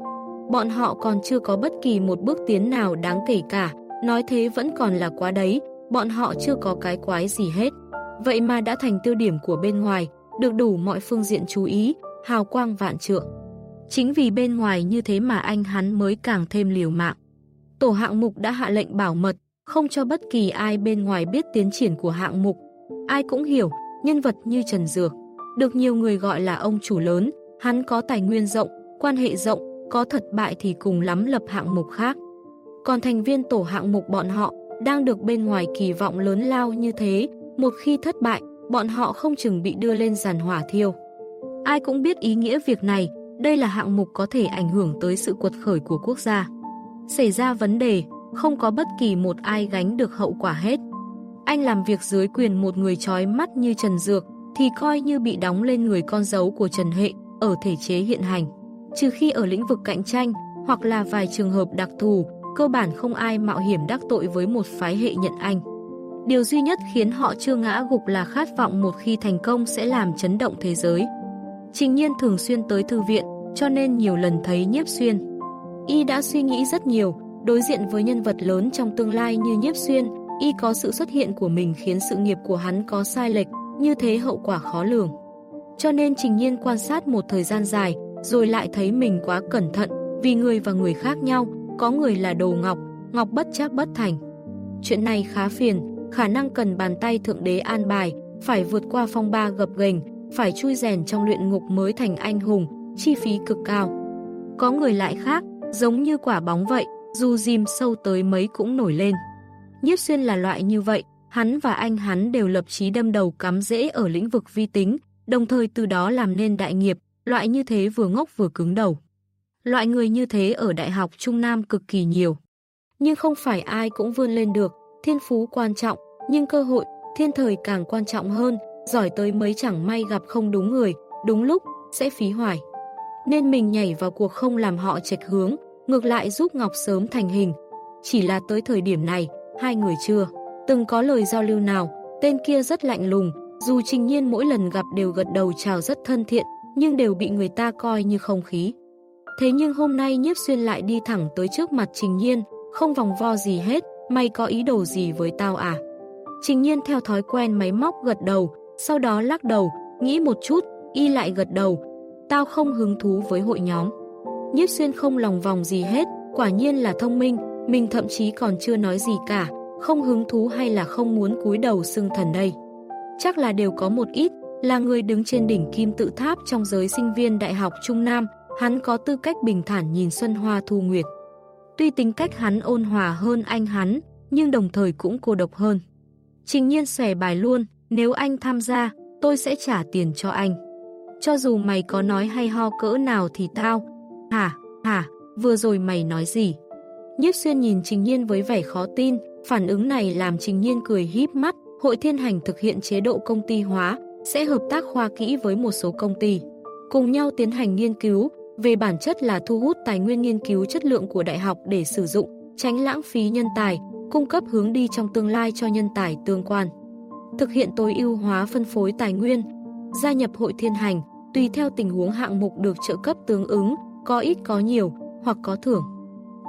Bọn họ còn chưa có bất kỳ một bước tiến nào đáng kể cả, nói thế vẫn còn là quá đấy, bọn họ chưa có cái quái gì hết. Vậy mà đã thành tiêu điểm của bên ngoài, được đủ mọi phương diện chú ý, hào quang vạn trượng. Chính vì bên ngoài như thế mà anh hắn mới càng thêm liều mạng. tổ hạng mục đã hạ lệnh bảo mật, không cho bất kỳ ai bên ngoài biết tiến triển của hạng mục. Ai cũng hiểu, nhân vật như Trần Dược, được nhiều người gọi là ông chủ lớn, hắn có tài nguyên rộng, quan hệ rộng, có thật bại thì cùng lắm lập hạng mục khác. Còn thành viên tổ hạng mục bọn họ đang được bên ngoài kỳ vọng lớn lao như thế, một khi thất bại, bọn họ không chừng bị đưa lên giàn hỏa thiêu. Ai cũng biết ý nghĩa việc này, đây là hạng mục có thể ảnh hưởng tới sự quật khởi của quốc gia. Xảy ra vấn đề, không có bất kỳ một ai gánh được hậu quả hết. Anh làm việc dưới quyền một người trói mắt như Trần Dược, thì coi như bị đóng lên người con dấu của Trần Hệ ở thể chế hiện hành. Trừ khi ở lĩnh vực cạnh tranh, hoặc là vài trường hợp đặc thù, cơ bản không ai mạo hiểm đắc tội với một phái hệ nhận anh. Điều duy nhất khiến họ chưa ngã gục là khát vọng một khi thành công sẽ làm chấn động thế giới. Trình nhiên thường xuyên tới thư viện, cho nên nhiều lần thấy nhiếp xuyên. Y đã suy nghĩ rất nhiều, đối diện với nhân vật lớn trong tương lai như nhiếp xuyên, Y có sự xuất hiện của mình khiến sự nghiệp của hắn có sai lệch, như thế hậu quả khó lường. Cho nên Trình Nhiên quan sát một thời gian dài, rồi lại thấy mình quá cẩn thận, vì người và người khác nhau, có người là đồ ngọc, ngọc bất chắc bất thành. Chuyện này khá phiền, khả năng cần bàn tay thượng đế an bài, phải vượt qua phong ba gập ghềnh, phải chui rèn trong luyện ngục mới thành anh hùng, chi phí cực cao. Có người lại khác, giống như quả bóng vậy, dù dìm sâu tới mấy cũng nổi lên. Nhiếp xuyên là loại như vậy, hắn và anh hắn đều lập chí đâm đầu cắm rễ ở lĩnh vực vi tính, đồng thời từ đó làm nên đại nghiệp, loại như thế vừa ngốc vừa cứng đầu. Loại người như thế ở Đại học Trung Nam cực kỳ nhiều. Nhưng không phải ai cũng vươn lên được, thiên phú quan trọng, nhưng cơ hội, thiên thời càng quan trọng hơn, giỏi tới mấy chẳng may gặp không đúng người, đúng lúc, sẽ phí hoài. Nên mình nhảy vào cuộc không làm họ chệch hướng, ngược lại giúp Ngọc sớm thành hình. Chỉ là tới thời điểm này, hai người chưa từng có lời giao lưu nào, tên kia rất lạnh lùng, dù Trình Nhiên mỗi lần gặp đều gật đầu chào rất thân thiện, nhưng đều bị người ta coi như không khí. Thế nhưng hôm nay Nhiếp Xuyên lại đi thẳng tới trước mặt Trình Nhiên, không vòng vo gì hết, mày có ý đồ gì với tao à? Trình Nhiên theo thói quen máy móc gật đầu, sau đó lắc đầu, nghĩ một chút, y lại gật đầu. Tao không hứng thú với hội nhóm. Nhiếp Xuyên không lòng vòng gì hết, quả nhiên là thông minh, mình thậm chí còn chưa nói gì cả, không hứng thú hay là không muốn cúi đầu xưng thần đây. Chắc là đều có một ít, là người đứng trên đỉnh kim tự tháp trong giới sinh viên Đại học Trung Nam, hắn có tư cách bình thản nhìn Xuân Hoa Thu Nguyệt. Tuy tính cách hắn ôn hòa hơn anh hắn, nhưng đồng thời cũng cô độc hơn. Trình nhiên xòe bài luôn, nếu anh tham gia, tôi sẽ trả tiền cho anh. Cho dù mày có nói hay ho cỡ nào thì tao... Hả, hả, vừa rồi mày nói gì? Nhiếp xuyên nhìn Trình Nhiên với vẻ khó tin, phản ứng này làm Trình Nhiên cười híp mắt, Hội Thiên Hành thực hiện chế độ công ty hóa, sẽ hợp tác khoa kỹ với một số công ty, cùng nhau tiến hành nghiên cứu, về bản chất là thu hút tài nguyên nghiên cứu chất lượng của đại học để sử dụng, tránh lãng phí nhân tài, cung cấp hướng đi trong tương lai cho nhân tài tương quan. Thực hiện tối ưu hóa phân phối tài nguyên, gia nhập hội thiên hành, tùy theo tình huống hạng mục được trợ cấp tương ứng, có ít có nhiều, hoặc có thưởng.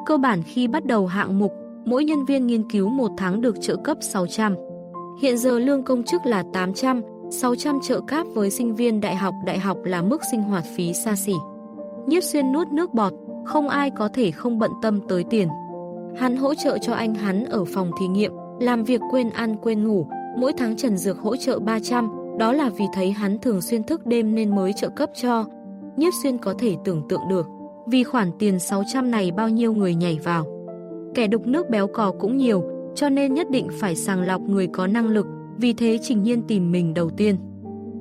Cơ bản khi bắt đầu hạng mục, mỗi nhân viên nghiên cứu một tháng được trợ cấp 600. Hiện giờ lương công chức là 800, 600 trợ cấp với sinh viên đại học đại học là mức sinh hoạt phí xa xỉ. Nhiếp xuyên nuốt nước bọt, không ai có thể không bận tâm tới tiền. Hắn hỗ trợ cho anh hắn ở phòng thí nghiệm, làm việc quên ăn quên ngủ, mỗi tháng Trần Dược hỗ trợ 300, đó là vì thấy hắn thường xuyên thức đêm nên mới trợ cấp cho. Nhiếp xuyên có thể tưởng tượng được, vì khoản tiền 600 này bao nhiêu người nhảy vào. Kẻ đục nước béo cò cũng nhiều, cho nên nhất định phải sàng lọc người có năng lực, vì thế Trình Nhiên tìm mình đầu tiên.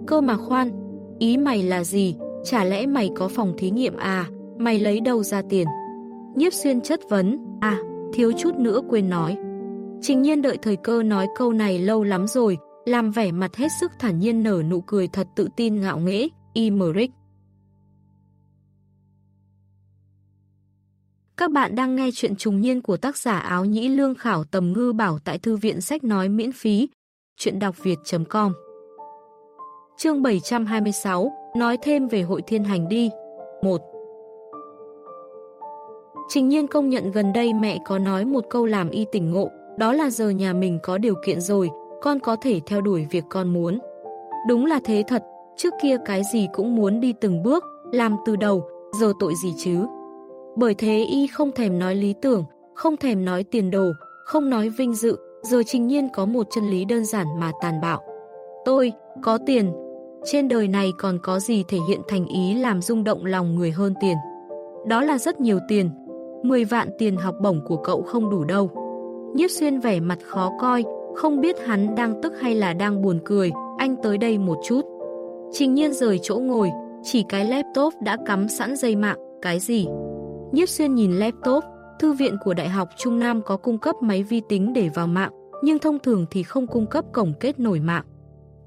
Cơ mà khoan, ý mày là gì? Chả lẽ mày có phòng thí nghiệm à? Mày lấy đâu ra tiền? Nhiếp xuyên chất vấn, à, thiếu chút nữa quên nói. Trình nhiên đợi thời cơ nói câu này lâu lắm rồi, làm vẻ mặt hết sức thản nhiên nở nụ cười thật tự tin ngạo nghễ, Imeric. Các bạn đang nghe chuyện trùng niên của tác giả áo nhĩ lương khảo tầm ngư bảo tại thư viện sách nói miễn phí. Chuyện đọc việt.com Chương 726 Nói thêm về hội thiên hành đi 1 Trình nhiên công nhận gần đây mẹ có nói một câu làm y tỉnh ngộ đó là giờ nhà mình có điều kiện rồi con có thể theo đuổi việc con muốn. Đúng là thế thật, trước kia cái gì cũng muốn đi từng bước, làm từ đầu, giờ tội gì chứ. Bởi thế y không thèm nói lý tưởng, không thèm nói tiền đồ, không nói vinh dự, rồi trình nhiên có một chân lý đơn giản mà tàn bạo. Tôi, có tiền. Trên đời này còn có gì thể hiện thành ý làm rung động lòng người hơn tiền. Đó là rất nhiều tiền. 10 vạn tiền học bổng của cậu không đủ đâu. Nhiếp xuyên vẻ mặt khó coi, không biết hắn đang tức hay là đang buồn cười, anh tới đây một chút. Trình nhiên rời chỗ ngồi, chỉ cái laptop đã cắm sẵn dây mạng, cái gì? Nhiếp xuyên nhìn laptop, thư viện của Đại học Trung Nam có cung cấp máy vi tính để vào mạng, nhưng thông thường thì không cung cấp cổng kết nối mạng.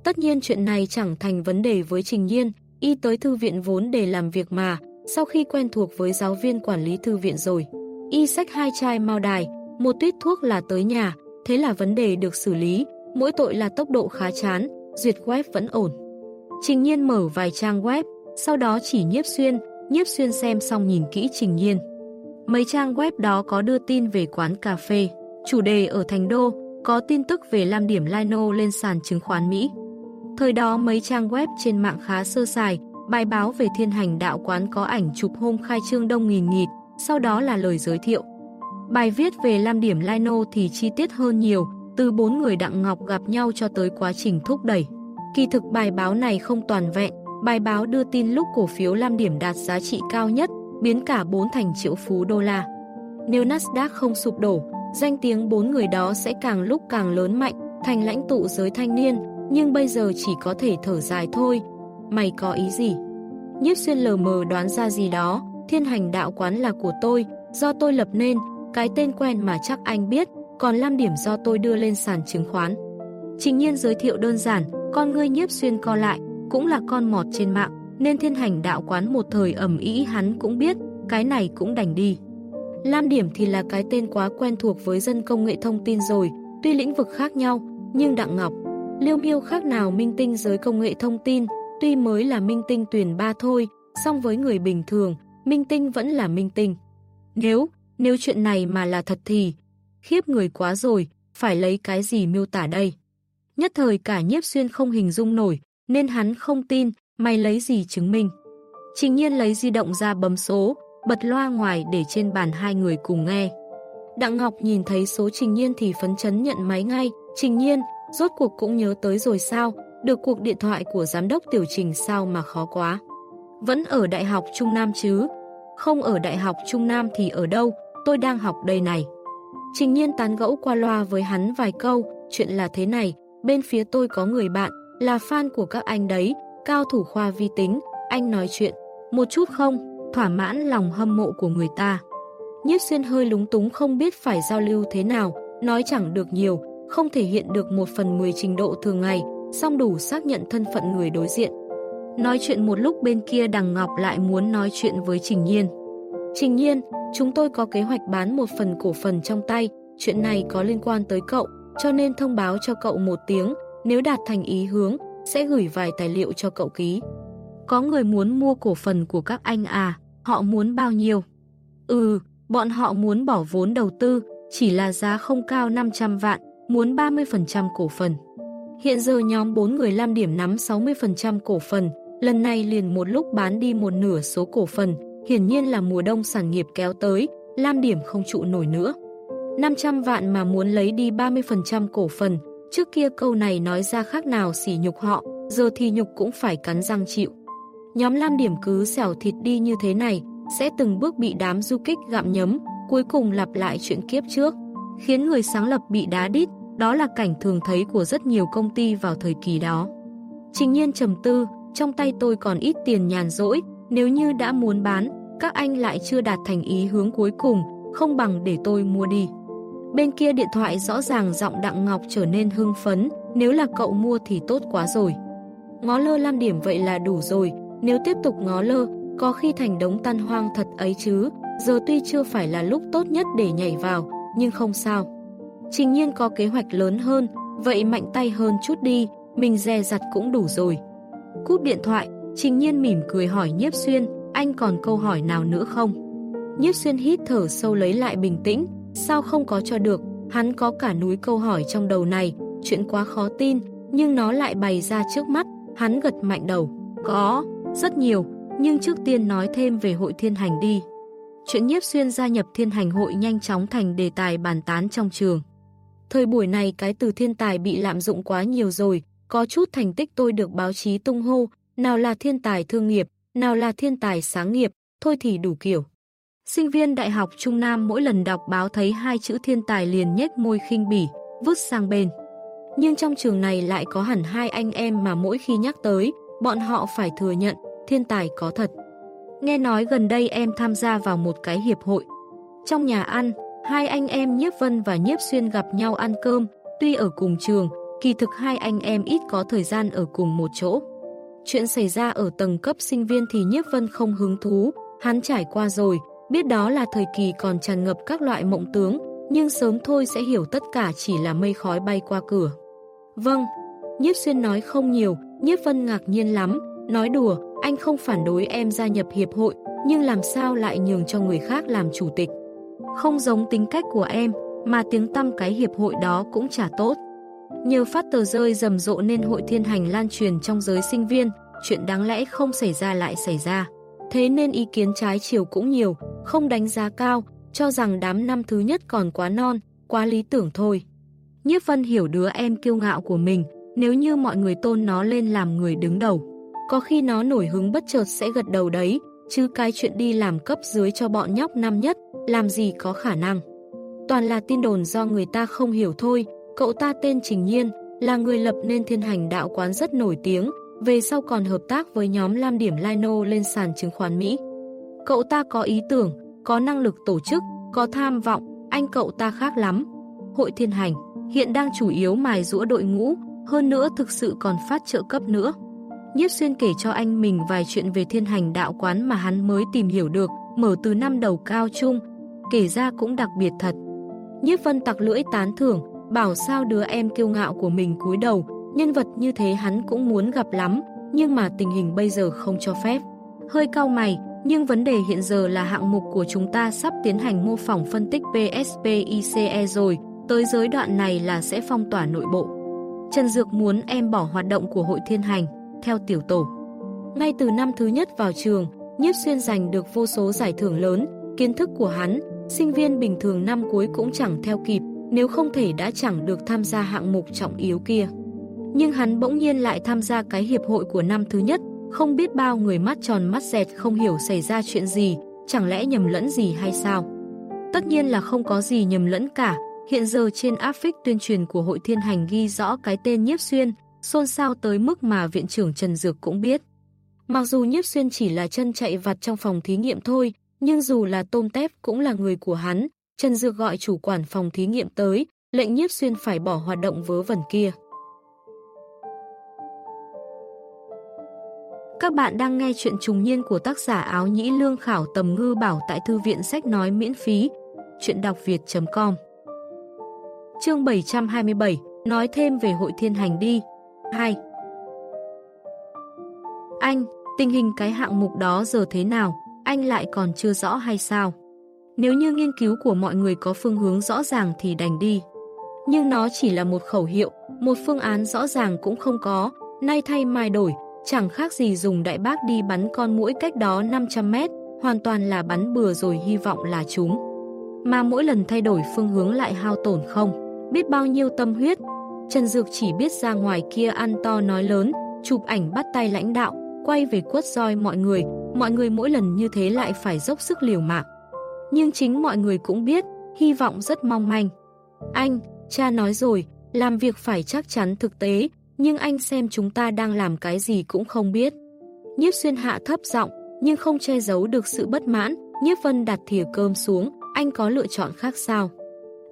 Tất nhiên chuyện này chẳng thành vấn đề với Trình Nhiên, y tới thư viện vốn để làm việc mà, sau khi quen thuộc với giáo viên quản lý thư viện rồi. Y sách hai chai mao đài, một tuyết thuốc là tới nhà, thế là vấn đề được xử lý, mỗi tội là tốc độ khá chán, duyệt web vẫn ổn. Trình Nhiên mở vài trang web, sau đó chỉ nhiếp xuyên, nhiếp xuyên xem xong nhìn kỹ Trình Nhiên. Mấy trang web đó có đưa tin về quán cà phê, chủ đề ở Thành Đô, có tin tức về làm điểm Lino lên sàn chứng khoán Mỹ. Thời đó mấy trang web trên mạng khá sơ sài, bài báo về thiên hành đạo quán có ảnh chụp hôm khai trương đông nghìn nghịt, sau đó là lời giới thiệu. Bài viết về Lam Điểm Lino thì chi tiết hơn nhiều, từ bốn người Đặng Ngọc gặp nhau cho tới quá trình thúc đẩy. Kỳ thực bài báo này không toàn vẹn, bài báo đưa tin lúc cổ phiếu Lam Điểm đạt giá trị cao nhất, biến cả bốn thành triệu phú đô la. Nếu Nasdaq không sụp đổ, danh tiếng bốn người đó sẽ càng lúc càng lớn mạnh, thành lãnh tụ giới thanh niên, nhưng bây giờ chỉ có thể thở dài thôi. Mày có ý gì? Nhiếp xuyên lờ mờ đoán ra gì đó, thiên hành đạo quán là của tôi, do tôi lập nên, cái tên quen mà chắc anh biết, còn Lam Điểm do tôi đưa lên sàn chứng khoán. Trình nhiên giới thiệu đơn giản, con ngươi nhiếp xuyên co lại, cũng là con mọt trên mạng, nên thiên hành đạo quán một thời ẩm ý hắn cũng biết, cái này cũng đành đi. Lam Điểm thì là cái tên quá quen thuộc với dân công nghệ thông tin rồi, tuy lĩnh vực khác nhau, nhưng Đặng Ngọc, Liêu Miêu khác nào minh tinh giới công nghệ thông tin, tuy mới là minh tinh tuyển ba thôi, song với người bình thường, minh tinh vẫn là minh tinh. Nếu, nếu chuyện này mà là thật thì, khiếp người quá rồi, phải lấy cái gì miêu tả đây? Nhất thời cả nhiếp xuyên không hình dung nổi, nên hắn không tin, mày lấy gì chứng minh. Trình nhiên lấy di động ra bấm số, bật loa ngoài để trên bàn hai người cùng nghe. Đặng Ngọc nhìn thấy số Trình Nhiên thì phấn chấn nhận máy ngay. Trình Nhiên, rốt cuộc cũng nhớ tới rồi sao, được cuộc điện thoại của giám đốc tiểu trình sao mà khó quá. Vẫn ở Đại học Trung Nam chứ? Không ở Đại học Trung Nam thì ở đâu, tôi đang học đây này. Trình Nhiên tán gẫu qua loa với hắn vài câu, chuyện là thế này, bên phía tôi có người bạn, là fan của các anh đấy, cao thủ khoa vi tính, anh nói chuyện, một chút không, thỏa mãn lòng hâm mộ của người ta. Nhiếp xuyên hơi lúng túng không biết phải giao lưu thế nào, nói chẳng được nhiều, không thể hiện được một phần mười trình độ thường ngày, song đủ xác nhận thân phận người đối diện. Nói chuyện một lúc bên kia Đằng Ngọc lại muốn nói chuyện với Trình Nhiên. Trình Nhiên, chúng tôi có kế hoạch bán một phần cổ phần trong tay, chuyện này có liên quan tới cậu, cho nên thông báo cho cậu một tiếng, nếu đạt thành ý hướng, sẽ gửi vài tài liệu cho cậu ký. Có người muốn mua cổ phần của các anh à, họ muốn bao nhiêu? Ừ, bọn họ muốn bỏ vốn đầu tư, chỉ là giá không cao 500 vạn, muốn 30% cổ phần. Hiện giờ nhóm 4 người Lam Điểm nắm 60% cổ phần, lần này liền một lúc bán đi một nửa số cổ phần, hiển nhiên là mùa đông sản nghiệp kéo tới, Lam Điểm không trụ nổi nữa. 500 vạn mà muốn lấy đi 30% cổ phần, trước kia câu này nói ra khác nào xỉ nhục họ, giờ thì nhục cũng phải cắn răng chịu. Nhóm Lam Điểm cứ xẻo thịt đi như thế này, sẽ từng bước bị đám du kích gặm nhấm, cuối cùng lặp lại chuyện kiếp trước, khiến người sáng lập bị đá đít, đó là cảnh thường thấy của rất nhiều công ty vào thời kỳ đó. Trình nhiên trầm tư, trong tay tôi còn ít tiền nhàn rỗi, nếu như đã muốn bán, các anh lại chưa đạt thành ý hướng cuối cùng, không bằng để tôi mua đi. Bên kia điện thoại rõ ràng giọng Đặng Ngọc trở nên hưng phấn, nếu là cậu mua thì tốt quá rồi. Ngó lơ lam điểm vậy là đủ rồi, nếu tiếp tục ngó lơ, có khi thành đống tan hoang thật ấy chứ, giờ tuy chưa phải là lúc tốt nhất để nhảy vào, nhưng không sao. Trình nhiên có kế hoạch lớn hơn, vậy mạnh tay hơn chút đi, mình dè dặt cũng đủ rồi. Cúp điện thoại, Trình nhiên mỉm cười hỏi Nhiếp Xuyên, anh còn câu hỏi nào nữa không? Nhiếp Xuyên hít thở sâu lấy lại bình tĩnh, sao không có cho được, hắn có cả núi câu hỏi trong đầu này, chuyện quá khó tin, nhưng nó lại bày ra trước mắt, hắn gật mạnh đầu. Có, rất nhiều, nhưng trước tiên nói thêm về hội thiên hành đi. chuyện nhiếp xuyên gia nhập thiên hành hội nhanh chóng thành đề tài bàn tán trong trường. Thời buổi này cái từ thiên tài bị lạm dụng quá nhiều rồi, có chút thành tích tôi được báo chí tung hô, nào là thiên tài thương nghiệp, nào là thiên tài sáng nghiệp, thôi thì đủ kiểu. Sinh viên Đại học Trung Nam mỗi lần đọc báo thấy hai chữ thiên tài liền nhếch môi khinh bỉ, vứt sang bên. Nhưng trong trường này lại có hẳn hai anh em mà mỗi khi nhắc tới, bọn họ phải thừa nhận, thiên tài có thật. Nghe nói gần đây em tham gia vào một cái hiệp hội. Trong nhà ăn, hai anh em Nhiếp Vân và Nhiếp Xuyên gặp nhau ăn cơm, tuy ở cùng trường, kỳ thực hai anh em ít có thời gian ở cùng một chỗ. Chuyện xảy ra ở tầng cấp sinh viên thì Nhiếp Vân không hứng thú, hắn trải qua rồi, biết đó là thời kỳ còn tràn ngập các loại mộng tướng, nhưng sớm thôi sẽ hiểu tất cả chỉ là mây khói bay qua cửa. Vâng, Nhiếp Xuyên nói không nhiều, Nhiếp Vân ngạc nhiên lắm, nói đùa, anh không phản đối em gia nhập hiệp hội, nhưng làm sao lại nhường cho người khác làm chủ tịch. Không giống tính cách của em, mà tiếng tăm cái hiệp hội đó cũng chả tốt. Nhờ phát tờ rơi rầm rộ nên hội thiên hành lan truyền trong giới sinh viên, chuyện đáng lẽ không xảy ra lại xảy ra. Thế nên ý kiến trái chiều cũng nhiều, không đánh giá cao, cho rằng đám năm thứ nhất còn quá non, quá lý tưởng thôi. Nhiếp Vân hiểu đứa em kiêu ngạo của mình, nếu như mọi người tôn nó lên làm người đứng đầu. Có khi nó nổi hứng bất chợt sẽ gật đầu đấy, chứ cái chuyện đi làm cấp dưới cho bọn nhóc năm nhất, làm gì có khả năng. Toàn là tin đồn do người ta không hiểu thôi, cậu ta tên Trình Nhiên, là người lập nên thiên hành đạo quán rất nổi tiếng, về sau còn hợp tác với nhóm Lam Điểm Lino lên sàn chứng khoán Mỹ. Cậu ta có ý tưởng, có năng lực tổ chức, có tham vọng, anh cậu ta khác lắm. Hội Thiên Hành hiện đang chủ yếu mài rũa đội ngũ, hơn nữa thực sự còn phát trợ cấp nữa. Nhiếp Xuyên kể cho anh mình vài chuyện về thiên hành đạo quán mà hắn mới tìm hiểu được, mở từ năm đầu cao trung, kể ra cũng đặc biệt thật. Nhiếp Vân tặc lưỡi tán thưởng, bảo sao đứa em kiêu ngạo của mình cúi đầu, nhân vật như thế hắn cũng muốn gặp lắm, nhưng mà tình hình bây giờ không cho phép. Hơi cao mày, nhưng vấn đề hiện giờ là hạng mục của chúng ta sắp tiến hành mô phỏng phân tích PSPICE rồi, tới giới đoạn này là sẽ phong tỏa nội bộ. Trần Dược muốn em bỏ hoạt động của hội thiên hành, theo tiểu tổ. Ngay từ năm thứ nhất vào trường, Nhiếp Xuyên giành được vô số giải thưởng lớn, kiến thức của hắn, sinh viên bình thường năm cuối cũng chẳng theo kịp, nếu không thể đã chẳng được tham gia hạng mục trọng yếu kia. Nhưng hắn bỗng nhiên lại tham gia cái hiệp hội của năm thứ nhất, không biết bao người mắt tròn mắt dẹt không hiểu xảy ra chuyện gì, chẳng lẽ nhầm lẫn gì hay sao? Tất nhiên là không có gì nhầm lẫn cả, hiện giờ trên áp phích tuyên truyền của hội thiên hành ghi rõ cái tên Nhiếp Xuyên, xôn xao tới mức mà viện trưởng Trần Dược cũng biết. Mặc dù Nhiếp Xuyên chỉ là chân chạy vặt trong phòng thí nghiệm thôi, nhưng dù là tôm tép cũng là người của hắn, Trần Dược gọi chủ quản phòng thí nghiệm tới, lệnh Nhiếp Xuyên phải bỏ hoạt động vớ vẩn kia. Các bạn đang nghe chuyện trùng niên của tác giả áo nhĩ lương khảo tầm ngư bảo tại thư viện sách nói miễn phí, chuyện đọc việt.com Chương 727, nói thêm về hội thiên hành đi. 2. Anh, tình hình cái hạng mục đó giờ thế nào, anh lại còn chưa rõ hay sao? Nếu như nghiên cứu của mọi người có phương hướng rõ ràng thì đành đi. Nhưng nó chỉ là một khẩu hiệu, một phương án rõ ràng cũng không có, nay thay mai đổi, chẳng khác gì dùng đại bác đi bắn con mũi cách đó 500 mét, hoàn toàn là bắn bừa rồi hy vọng là chúng. Mà mỗi lần thay đổi phương hướng lại hao tổn không, biết bao nhiêu tâm huyết. Trần Dược chỉ biết ra ngoài kia ăn to nói lớn, chụp ảnh bắt tay lãnh đạo, quay về quất roi mọi người, mọi người mỗi lần như thế lại phải dốc sức liều mạng. Nhưng chính mọi người cũng biết, hy vọng rất mong manh. Anh, cha nói rồi, làm việc phải chắc chắn thực tế, nhưng anh xem chúng ta đang làm cái gì cũng không biết. Nhiếp xuyên hạ thấp giọng nhưng không che giấu được sự bất mãn, Nhiếp Vân đặt thìa cơm xuống, anh có lựa chọn khác sao?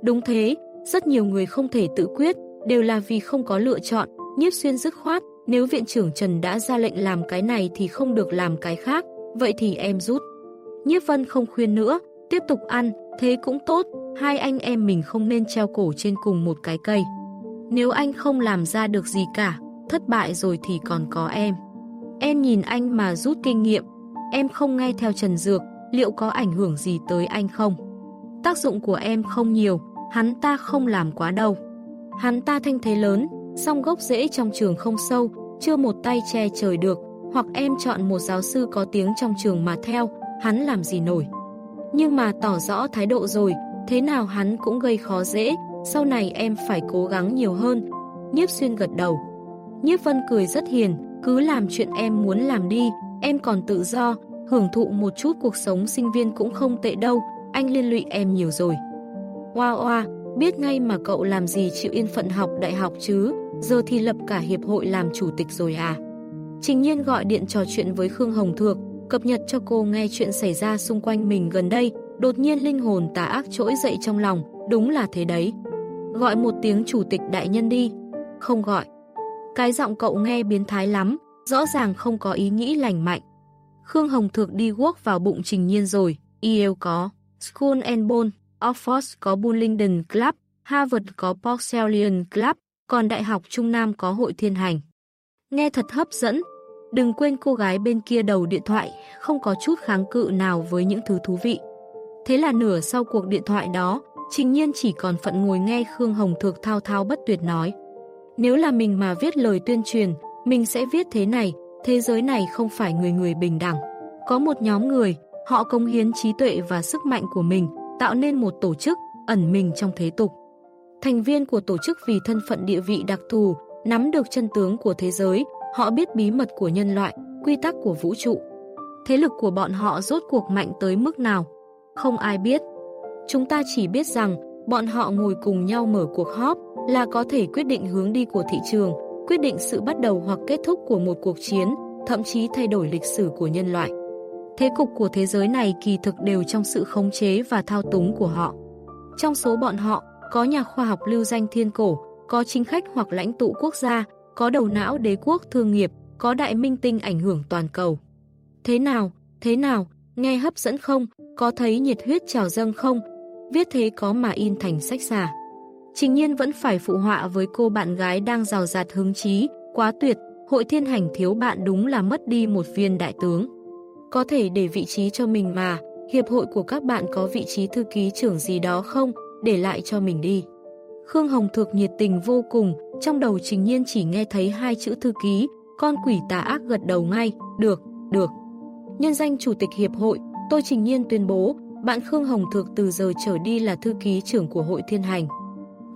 Đúng thế, rất nhiều người không thể tự quyết, đều là vì không có lựa chọn, Nhiếp xuyên dứt khoát, nếu viện trưởng Trần đã ra lệnh làm cái này thì không được làm cái khác, vậy thì em rút. Nhiếp Vân không khuyên nữa, tiếp tục ăn, thế cũng tốt, hai anh em mình không nên treo cổ trên cùng một cái cây. Nếu anh không làm ra được gì cả, thất bại rồi thì còn có em. Em nhìn anh mà rút kinh nghiệm, em không nghe theo Trần Dược, liệu có ảnh hưởng gì tới anh không? Tác dụng của em không nhiều, hắn ta không làm quá đâu. Hắn ta thanh thế lớn, song gốc rễ trong trường không sâu, chưa một tay che trời được, hoặc em chọn một giáo sư có tiếng trong trường mà theo, hắn làm gì nổi. Nhưng mà tỏ rõ thái độ rồi, thế nào hắn cũng gây khó dễ, sau này em phải cố gắng nhiều hơn. Nhiếp xuyên gật đầu. Nhiếp vân cười rất hiền, cứ làm chuyện em muốn làm đi, em còn tự do, hưởng thụ một chút cuộc sống sinh viên cũng không tệ đâu, anh liên lụy em nhiều rồi. Hoa wow, hoa, wow, biết ngay mà cậu làm gì chịu yên phận học đại học chứ, giờ thì lập cả hiệp hội làm chủ tịch rồi à. Trình nhiên gọi điện trò chuyện với Khương Hồng Thược, cập nhật cho cô nghe chuyện xảy ra xung quanh mình gần đây, đột nhiên linh hồn tà ác trỗi dậy trong lòng, đúng là thế đấy. Gọi một tiếng chủ tịch đại nhân đi. Không gọi. Cái giọng cậu nghe biến thái lắm, rõ ràng không có ý nghĩ lành mạnh. Khương Hồng Thược đi guốc vào bụng trình nhiên rồi, Yale có, School and Bone, Oxford có Bullingdon Club, Harvard có Porcelain Club, còn Đại học Trung Nam có Hội Thiên Hành. Nghe thật hấp dẫn, đừng quên cô gái bên kia đầu điện thoại, không có chút kháng cự nào với những thứ thú vị. Thế là nửa sau cuộc điện thoại đó, Trình Nhiên chỉ còn phận ngồi nghe Khương Hồng Thược thao thao bất tuyệt nói. Nếu là mình mà viết lời tuyên truyền, mình sẽ viết thế này, thế giới này không phải người người bình đẳng. Có một nhóm người, họ cống hiến trí tuệ và sức mạnh của mình, tạo nên một tổ chức, ẩn mình trong thế tục. Thành viên của tổ chức vì thân phận địa vị đặc thù, nắm được chân tướng của thế giới, họ biết bí mật của nhân loại, quy tắc của vũ trụ. Thế lực của bọn họ rốt cuộc mạnh tới mức nào? Không ai biết. Chúng ta chỉ biết rằng, bọn họ ngồi cùng nhau mở cuộc họp là có thể quyết định hướng đi của thị trường, quyết định sự bắt đầu hoặc kết thúc của một cuộc chiến, thậm chí thay đổi lịch sử của nhân loại. Thế cục của thế giới này kỳ thực đều trong sự khống chế và thao túng của họ. Trong số bọn họ, có nhà khoa học lưu danh thiên cổ, có chính khách hoặc lãnh tụ quốc gia, có đầu não đế quốc thương nghiệp, có đại minh tinh ảnh hưởng toàn cầu. Thế nào, thế nào, nghe hấp dẫn không, có thấy nhiệt huyết trào dâng không, viết thế có mà in thành sách giả, Trình nhiên vẫn phải phụ họa với cô bạn gái đang rào rạt hứng chí, quá tuyệt, hội thiên hành thiếu bạn đúng là mất đi một viên đại tướng. Có thể để vị trí cho mình mà, hiệp hội của các bạn có vị trí thư ký trưởng gì đó không, để lại cho mình đi. Khương Hồng Thược nhiệt tình vô cùng, trong đầu trình nhiên chỉ nghe thấy hai chữ thư ký, con quỷ tà ác gật đầu ngay, được, được. Nhân danh Chủ tịch Hiệp hội, tôi trình nhiên tuyên bố, bạn Khương Hồng Thược từ giờ trở đi là thư ký trưởng của hội thiên hành.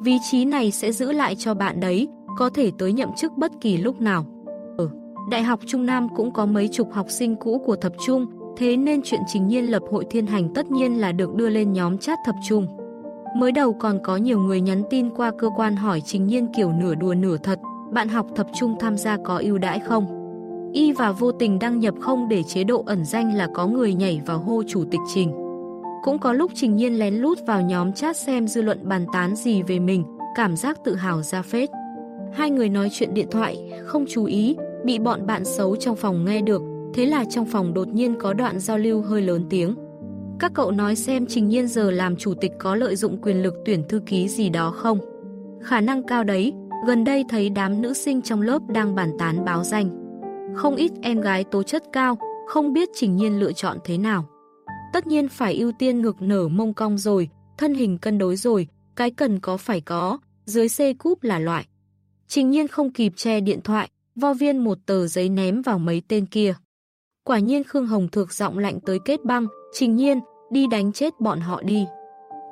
Vị trí này sẽ giữ lại cho bạn đấy, có thể tới nhậm chức bất kỳ lúc nào. Ở Đại học Trung Nam cũng có mấy chục học sinh cũ của thập trung, thế nên chuyện trình nhiên lập hội thiên hành tất nhiên là được đưa lên nhóm chat thập trung. Mới đầu còn có nhiều người nhắn tin qua cơ quan hỏi trình nhiên kiểu nửa đùa nửa thật, bạn học thập trung tham gia có ưu đãi không? Y và vô tình đăng nhập không để chế độ ẩn danh là có người nhảy vào hô chủ tịch trình. Cũng có lúc Trình Nhiên lén lút vào nhóm chat xem dư luận bàn tán gì về mình, cảm giác tự hào ra phết. Hai người nói chuyện điện thoại, không chú ý, bị bọn bạn xấu trong phòng nghe được, thế là trong phòng đột nhiên có đoạn giao lưu hơi lớn tiếng. Các cậu nói xem Trình Nhiên giờ làm chủ tịch có lợi dụng quyền lực tuyển thư ký gì đó không? Khả năng cao đấy, gần đây thấy đám nữ sinh trong lớp đang bàn tán báo danh. Không ít em gái tố chất cao, không biết Trình Nhiên lựa chọn thế nào. Tất nhiên phải ưu tiên ngực nở mông cong rồi, thân hình cân đối rồi, cái cần có phải có, dưới C cúp là loại. Trình nhiên không kịp che điện thoại, vo viên một tờ giấy ném vào mấy tên kia. Quả nhiên Khương Hồng Thược giọng lạnh tới kết băng, trình nhiên, đi đánh chết bọn họ đi.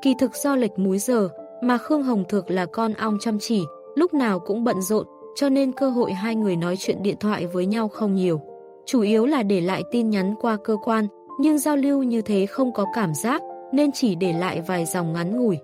Kỳ thực do lệch múi giờ, mà Khương Hồng Thược là con ong chăm chỉ, lúc nào cũng bận rộn, cho nên cơ hội hai người nói chuyện điện thoại với nhau không nhiều. Chủ yếu là để lại tin nhắn qua cơ quan, nhưng giao lưu như thế không có cảm giác, nên chỉ để lại vài dòng ngắn ngủi.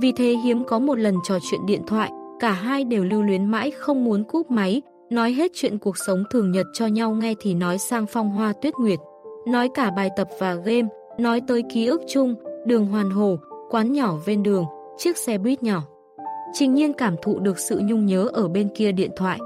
Vì thế hiếm có một lần trò chuyện điện thoại, cả hai đều lưu luyến mãi không muốn cúp máy, nói hết chuyện cuộc sống thường nhật cho nhau nghe thì nói sang phong hoa tuyết nguyệt, nói cả bài tập và game, nói tới ký ức chung, đường hoàn hồ, quán nhỏ ven đường, chiếc xe buýt nhỏ. Trình nhiên cảm thụ được sự nhung nhớ ở bên kia điện thoại.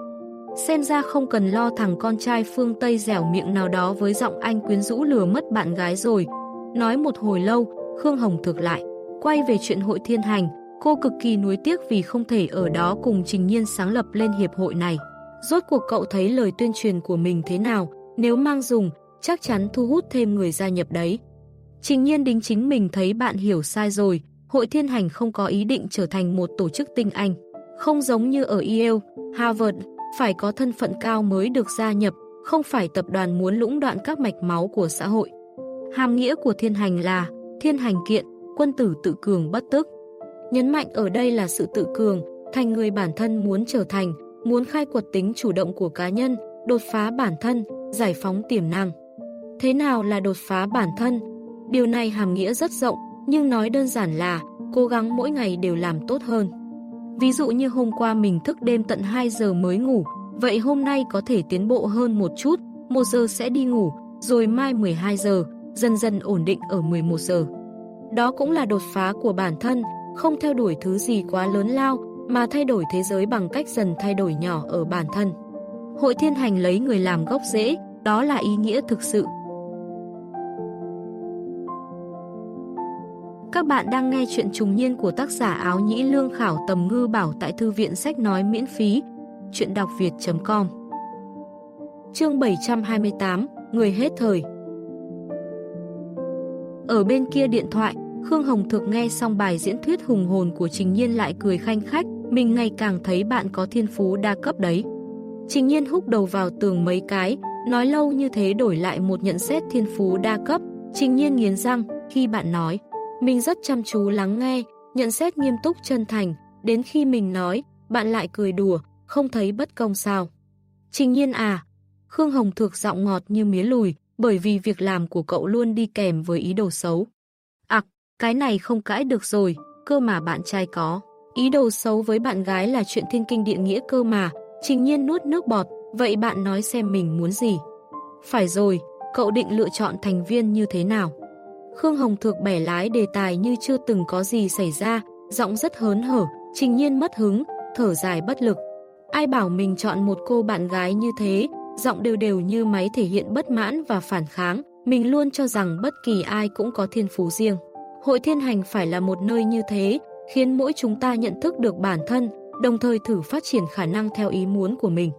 Xem ra không cần lo thằng con trai phương Tây dẻo miệng nào đó với giọng anh quyến rũ lừa mất bạn gái rồi. Nói một hồi lâu, Khương Hồng thực lại. Quay về chuyện hội thiên hành, cô cực kỳ nuối tiếc vì không thể ở đó cùng Trình Nhiên sáng lập lên hiệp hội này. Rốt cuộc cậu thấy lời tuyên truyền của mình thế nào, nếu mang dùng, chắc chắn thu hút thêm người gia nhập đấy. Trình Nhiên đính chính mình thấy bạn hiểu sai rồi, hội thiên hành không có ý định trở thành một tổ chức tinh anh. Không giống như ở Yale, Harvard, phải có thân phận cao mới được gia nhập, không phải tập đoàn muốn lũng đoạn các mạch máu của xã hội. Hàm nghĩa của thiên hành là Thiên hành kiện, quân tử tự cường bất tức. Nhấn mạnh ở đây là sự tự cường, thành người bản thân muốn trở thành, muốn khai quật tính chủ động của cá nhân, đột phá bản thân, giải phóng tiềm năng. Thế nào là đột phá bản thân? Điều này hàm nghĩa rất rộng, nhưng nói đơn giản là cố gắng mỗi ngày đều làm tốt hơn. Ví dụ như hôm qua mình thức đêm tận 2 giờ mới ngủ, vậy hôm nay có thể tiến bộ hơn một chút, 1 giờ sẽ đi ngủ, rồi mai 12 giờ, dần dần ổn định ở 11 giờ. Đó cũng là đột phá của bản thân, không theo đuổi thứ gì quá lớn lao, mà thay đổi thế giới bằng cách dần thay đổi nhỏ ở bản thân. Hội thiên hành lấy người làm gốc rễ, đó là ý nghĩa thực sự. Các bạn đang nghe chuyện trùng niên của tác giả áo nhĩ lương khảo tầm ngư bảo tại thư viện sách nói miễn phí. Chuyện đọc việt.com Chương 728 Người hết thời Ở bên kia điện thoại, Khương Hồng Thực nghe xong bài diễn thuyết hùng hồn của Trình Nhiên lại cười khanh khách, mình ngày càng thấy bạn có thiên phú đa cấp đấy. Trình Nhiên húc đầu vào tường mấy cái, nói lâu như thế đổi lại một nhận xét thiên phú đa cấp. Trình Nhiên nghiến răng khi bạn nói, mình rất chăm chú lắng nghe, nhận xét nghiêm túc chân thành, đến khi mình nói, bạn lại cười đùa, không thấy bất công sao. Trình Nhiên à, Khương Hồng Thược giọng ngọt như mía lùi, bởi vì việc làm của cậu luôn đi kèm với ý đồ xấu. Ặc, cái này không cãi được rồi, cơ mà bạn trai có. Ý đồ xấu với bạn gái là chuyện thiên kinh địa nghĩa cơ mà, trình nhiên nuốt nước bọt, vậy bạn nói xem mình muốn gì. Phải rồi, cậu định lựa chọn thành viên như thế nào? Khương Hồng Thược bẻ lái đề tài như chưa từng có gì xảy ra, giọng rất hớn hở, trình nhiên mất hứng, thở dài bất lực. Ai bảo mình chọn một cô bạn gái như thế, giọng đều đều như máy thể hiện bất mãn và phản kháng, mình luôn cho rằng bất kỳ ai cũng có thiên phú riêng. Hội thiên hành phải là một nơi như thế, khiến mỗi chúng ta nhận thức được bản thân, đồng thời thử phát triển khả năng theo ý muốn của mình.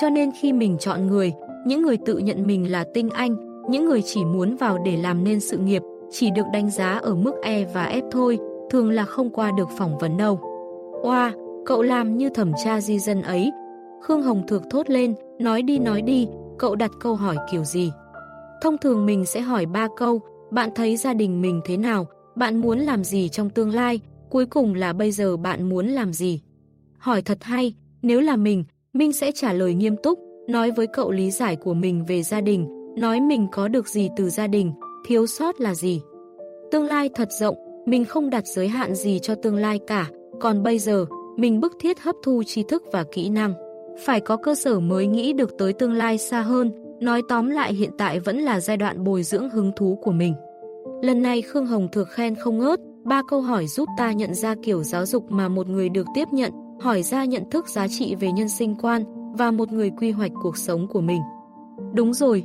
Cho nên khi mình chọn người, những người tự nhận mình là tinh anh, những người chỉ muốn vào để làm nên sự nghiệp, chỉ được đánh giá ở mức E và F thôi, thường là không qua được phỏng vấn đâu. Oa, cậu làm như thẩm tra di dân ấy. Khương Hồng Thược thốt lên, nói đi nói đi, cậu đặt câu hỏi kiểu gì? Thông thường mình sẽ hỏi ba câu, bạn thấy gia đình mình thế nào, bạn muốn làm gì trong tương lai, cuối cùng là bây giờ bạn muốn làm gì. Hỏi thật hay, nếu là mình, Minh sẽ trả lời nghiêm túc, nói với cậu lý giải của mình về gia đình, nói mình có được gì từ gia đình, thiếu sót là gì. Tương lai thật rộng, mình không đặt giới hạn gì cho tương lai cả, còn bây giờ, mình bức thiết hấp thu tri thức và kỹ năng. Phải có cơ sở mới nghĩ được tới tương lai xa hơn, nói tóm lại hiện tại vẫn là giai đoạn bồi dưỡng hứng thú của mình. Lần này Khương Hồng Thược khen không ngớt, ba câu hỏi giúp ta nhận ra kiểu giáo dục mà một người được tiếp nhận, hỏi ra nhận thức giá trị về nhân sinh quan và một người quy hoạch cuộc sống của mình. Đúng rồi,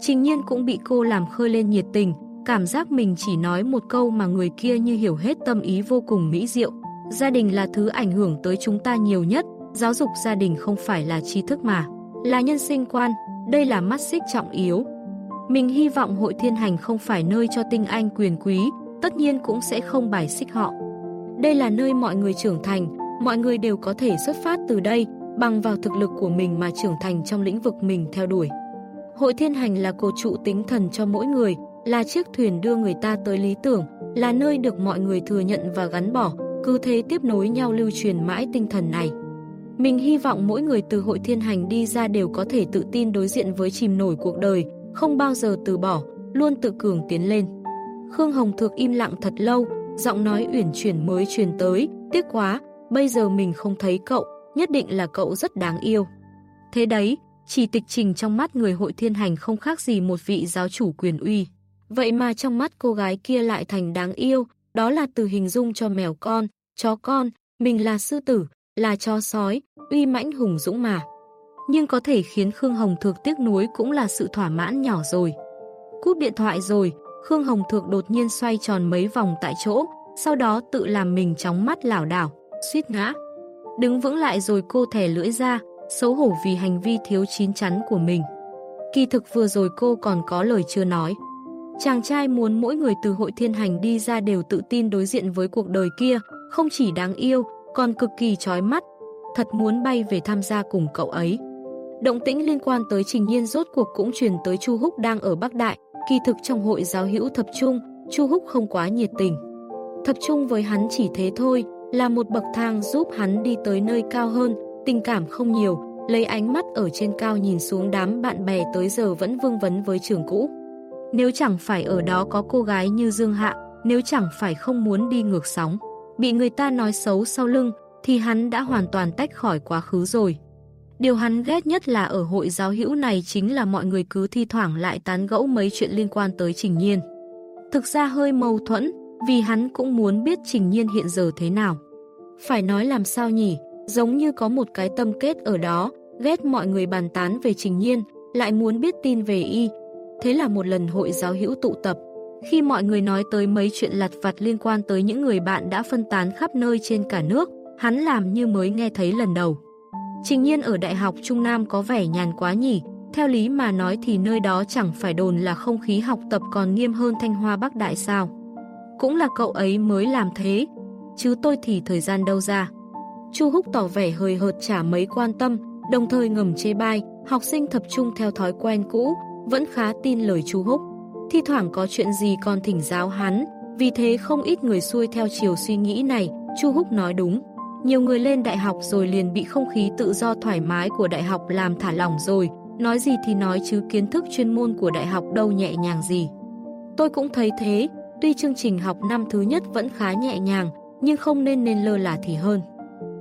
Trình nhiên cũng bị cô làm khơi lên nhiệt tình, cảm giác mình chỉ nói một câu mà người kia như hiểu hết tâm ý vô cùng mỹ diệu. Gia đình là thứ ảnh hưởng tới chúng ta nhiều nhất, giáo dục gia đình không phải là tri thức mà, là nhân sinh quan, đây là mắt xích trọng yếu. Mình hy vọng hội thiên hành không phải nơi cho tinh anh quyền quý, tất nhiên cũng sẽ không bài xích họ. Đây là nơi mọi người trưởng thành, mọi người đều có thể xuất phát từ đây, bằng vào thực lực của mình mà trưởng thành trong lĩnh vực mình theo đuổi. Hội thiên hành là cổ trụ tính thần cho mỗi người, là chiếc thuyền đưa người ta tới lý tưởng, là nơi được mọi người thừa nhận và gắn bỏ, cứ thế tiếp nối nhau lưu truyền mãi tinh thần này. Mình hy vọng mỗi người từ hội thiên hành đi ra đều có thể tự tin đối diện với chìm nổi cuộc đời, không bao giờ từ bỏ, luôn tự cường tiến lên. Khương Hồng Thược im lặng thật lâu, giọng nói uyển chuyển mới truyền tới, tiếc quá, bây giờ mình không thấy cậu, nhất định là cậu rất đáng yêu. Thế đấy, chỉ tịch trình trong mắt người hội thiên hành không khác gì một vị giáo chủ quyền uy. Vậy mà trong mắt cô gái kia lại thành đáng yêu, đó là từ hình dung cho mèo con, chó con, mình là sư tử, là chó sói, uy mãnh hùng dũng mà. Nhưng có thể khiến Khương Hồng Thược tiếc nuối cũng là sự thỏa mãn nhỏ rồi. Cúp điện thoại rồi, Khương Hồng Thược đột nhiên xoay tròn mấy vòng tại chỗ, sau đó tự làm mình chóng mắt lảo đảo, suýt ngã. Đứng vững lại rồi cô thẻ lưỡi ra, xấu hổ vì hành vi thiếu chín chắn của mình. Kỳ thực vừa rồi cô còn có lời chưa nói. Chàng trai muốn mỗi người từ hội thiên hành đi ra đều tự tin đối diện với cuộc đời kia, không chỉ đáng yêu, còn cực kỳ chói mắt, thật muốn bay về tham gia cùng cậu ấy. Động tĩnh liên quan tới Trình Nhiên rốt cuộc cũng truyền tới Chu Húc đang ở Bắc Đại, kỳ thực trong hội giáo hữu thập trung, Chu Húc không quá nhiệt tình. thập trung với hắn chỉ thế thôi, là một bậc thang giúp hắn đi tới nơi cao hơn, tình cảm không nhiều, lấy ánh mắt ở trên cao nhìn xuống đám bạn bè tới giờ vẫn vương vấn với trường cũ. Nếu chẳng phải ở đó có cô gái như Dương Hạ, nếu chẳng phải không muốn đi ngược sóng, bị người ta nói xấu sau lưng, thì hắn đã hoàn toàn tách khỏi quá khứ rồi. Điều hắn ghét nhất là ở hội giáo hữu này chính là mọi người cứ thi thoảng lại tán gẫu mấy chuyện liên quan tới Trình Nhiên. Thực ra hơi mâu thuẫn, vì hắn cũng muốn biết Trình Nhiên hiện giờ thế nào. Phải nói làm sao nhỉ, giống như có một cái tâm kết ở đó, ghét mọi người bàn tán về Trình Nhiên, lại muốn biết tin về y. Thế là một lần hội giáo hữu tụ tập, khi mọi người nói tới mấy chuyện lặt vặt liên quan tới những người bạn đã phân tán khắp nơi trên cả nước, hắn làm như mới nghe thấy lần đầu. Trình nhiên ở Đại học Trung Nam có vẻ nhàn quá nhỉ, theo lý mà nói thì nơi đó chẳng phải đồn là không khí học tập còn nghiêm hơn Thanh Hoa Bắc Đại sao. Cũng là cậu ấy mới làm thế, chứ tôi thì thời gian đâu ra. Chu Húc tỏ vẻ hơi hợt trả mấy quan tâm, đồng thời ngầm chê bai, học sinh tập trung theo thói quen cũ, vẫn khá tin lời Chu Húc. Thi thoảng có chuyện gì còn thỉnh giáo hắn, vì thế không ít người xuôi theo chiều suy nghĩ này, Chu Húc nói đúng. Nhiều người lên đại học rồi liền bị không khí tự do thoải mái của đại học làm thả lỏng rồi, nói gì thì nói chứ kiến thức chuyên môn của đại học đâu nhẹ nhàng gì. Tôi cũng thấy thế, tuy chương trình học năm thứ nhất vẫn khá nhẹ nhàng, nhưng không nên nên lơ là thì hơn.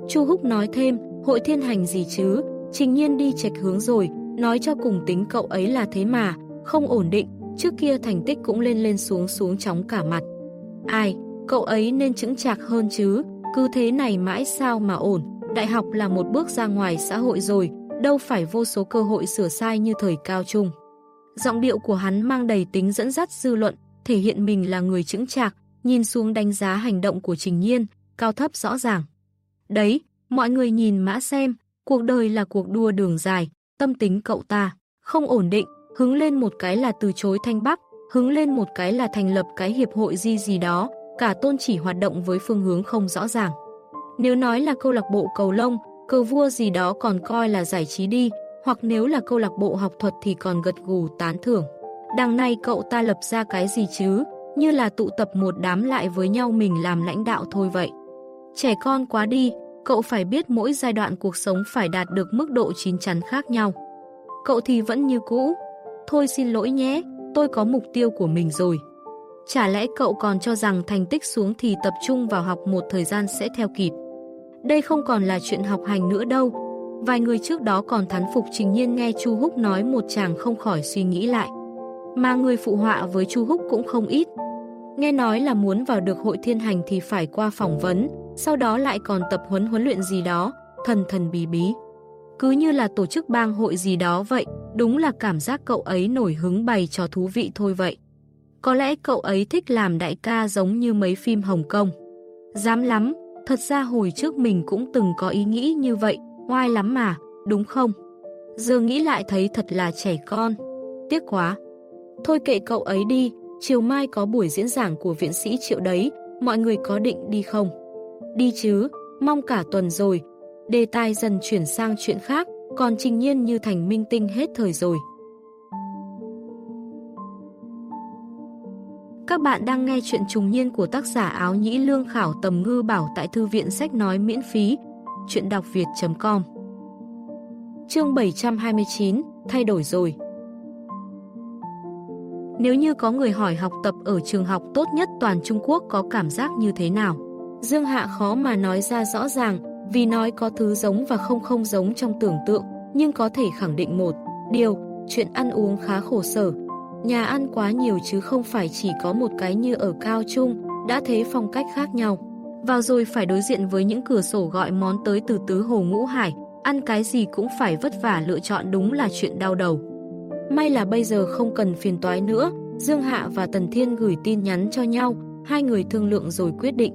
Chu Húc nói thêm, hội thiên hành gì chứ, trình nhiên đi trạch hướng rồi, nói cho cùng tính cậu ấy là thế mà, không ổn định, trước kia thành tích cũng lên lên xuống xuống chóng cả mặt. Ai, cậu ấy nên chững chạc hơn chứ, cứ thế này mãi sao mà ổn, đại học là một bước ra ngoài xã hội rồi, đâu phải vô số cơ hội sửa sai như thời cao trung. Giọng điệu của hắn mang đầy tính dẫn dắt dư luận, thể hiện mình là người chững chạc, nhìn xuống đánh giá hành động của Trình Nhiên, cao thấp rõ ràng. Đấy, mọi người nhìn mã xem, cuộc đời là cuộc đua đường dài, tâm tính cậu ta, không ổn định, hứng lên một cái là từ chối thanh bắc, hứng lên một cái là thành lập cái hiệp hội gì gì đó, cả tôn chỉ hoạt động với phương hướng không rõ ràng. Nếu nói là câu lạc bộ cầu lông, cờ vua gì đó còn coi là giải trí đi, hoặc nếu là câu lạc bộ học thuật thì còn gật gù tán thưởng. Đằng này cậu ta lập ra cái gì chứ, như là tụ tập một đám lại với nhau mình làm lãnh đạo thôi vậy. Trẻ con quá đi, cậu phải biết mỗi giai đoạn cuộc sống phải đạt được mức độ chín chắn khác nhau. Cậu thì vẫn như cũ. Thôi xin lỗi nhé, tôi có mục tiêu của mình rồi. Chả lẽ cậu còn cho rằng thành tích xuống thì tập trung vào học một thời gian sẽ theo kịp. Đây không còn là chuyện học hành nữa đâu. Vài người trước đó còn thán phục trình nhiên nghe Chu Húc nói một chàng không khỏi suy nghĩ lại. Mà người phụ họa với Chu Húc cũng không ít. Nghe nói là muốn vào được hội thiên hành thì phải qua phỏng vấn, sau đó lại còn tập huấn huấn luyện gì đó, thần thần bí bí. Cứ như là tổ chức bang hội gì đó vậy, đúng là cảm giác cậu ấy nổi hứng bày trò thú vị thôi vậy. Có lẽ cậu ấy thích làm đại ca giống như mấy phim Hồng Kông. Dám lắm, thật ra hồi trước mình cũng từng có ý nghĩ như vậy, oai lắm mà, đúng không? Giờ nghĩ lại thấy thật là trẻ con. Tiếc quá. Thôi kệ cậu ấy đi, chiều mai có buổi diễn giảng của viện sĩ triệu đấy, mọi người có định đi không? Đi chứ, mong cả tuần rồi. Đề tài dần chuyển sang chuyện khác, còn trình nhiên như thành minh tinh hết thời rồi. Các bạn đang nghe chuyện trùng niên của tác giả áo nhĩ lương khảo tầm ngư bảo tại thư viện sách nói miễn phí. Chuyện đọc việt.com Chương 729 Thay đổi rồi Nếu như có người hỏi học tập ở trường học tốt nhất toàn Trung Quốc có cảm giác như thế nào? Dương Hạ khó mà nói ra rõ ràng vì nói có thứ giống và không không giống trong tưởng tượng nhưng có thể khẳng định một điều, chuyện ăn uống khá khổ sở, Nhà ăn quá nhiều chứ không phải chỉ có một cái như ở cao trung, đã thế phong cách khác nhau. Vào rồi phải đối diện với những cửa sổ gọi món tới từ tứ hồ ngũ hải, ăn cái gì cũng phải vất vả lựa chọn đúng là chuyện đau đầu. May là bây giờ không cần phiền toái nữa, Dương Hạ và Tần Thiên gửi tin nhắn cho nhau, hai người thương lượng rồi quyết định.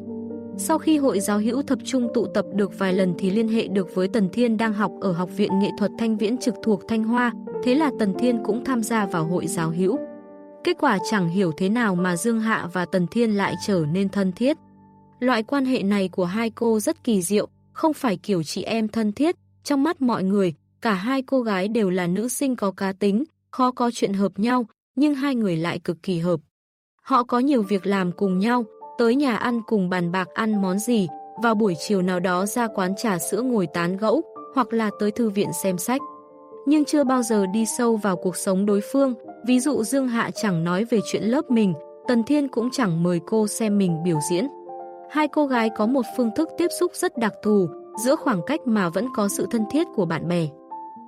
Sau khi hội giáo hữu tập trung tụ tập được vài lần thì liên hệ được với Tần Thiên đang học ở Học viện Nghệ thuật Thanh Viễn trực thuộc Thanh Hoa, thế là Tần Thiên cũng tham gia vào hội giáo hữu. Kết quả chẳng hiểu thế nào mà Dương Hạ và Tần Thiên lại trở nên thân thiết. Loại quan hệ này của hai cô rất kỳ diệu, không phải kiểu chị em thân thiết, trong mắt mọi người, cả hai cô gái đều là nữ sinh có cá tính, khó có chuyện hợp nhau, nhưng hai người lại cực kỳ hợp. Họ có nhiều việc làm cùng nhau, tới nhà ăn cùng bàn bạc ăn món gì, vào buổi chiều nào đó ra quán trà sữa ngồi tán gẫu, hoặc là tới thư viện xem sách. Nhưng chưa bao giờ đi sâu vào cuộc sống đối phương, ví dụ Dương Hạ chẳng nói về chuyện lớp mình, Tần Thiên cũng chẳng mời cô xem mình biểu diễn. Hai cô gái có một phương thức tiếp xúc rất đặc thù, giữa khoảng cách mà vẫn có sự thân thiết của bạn bè.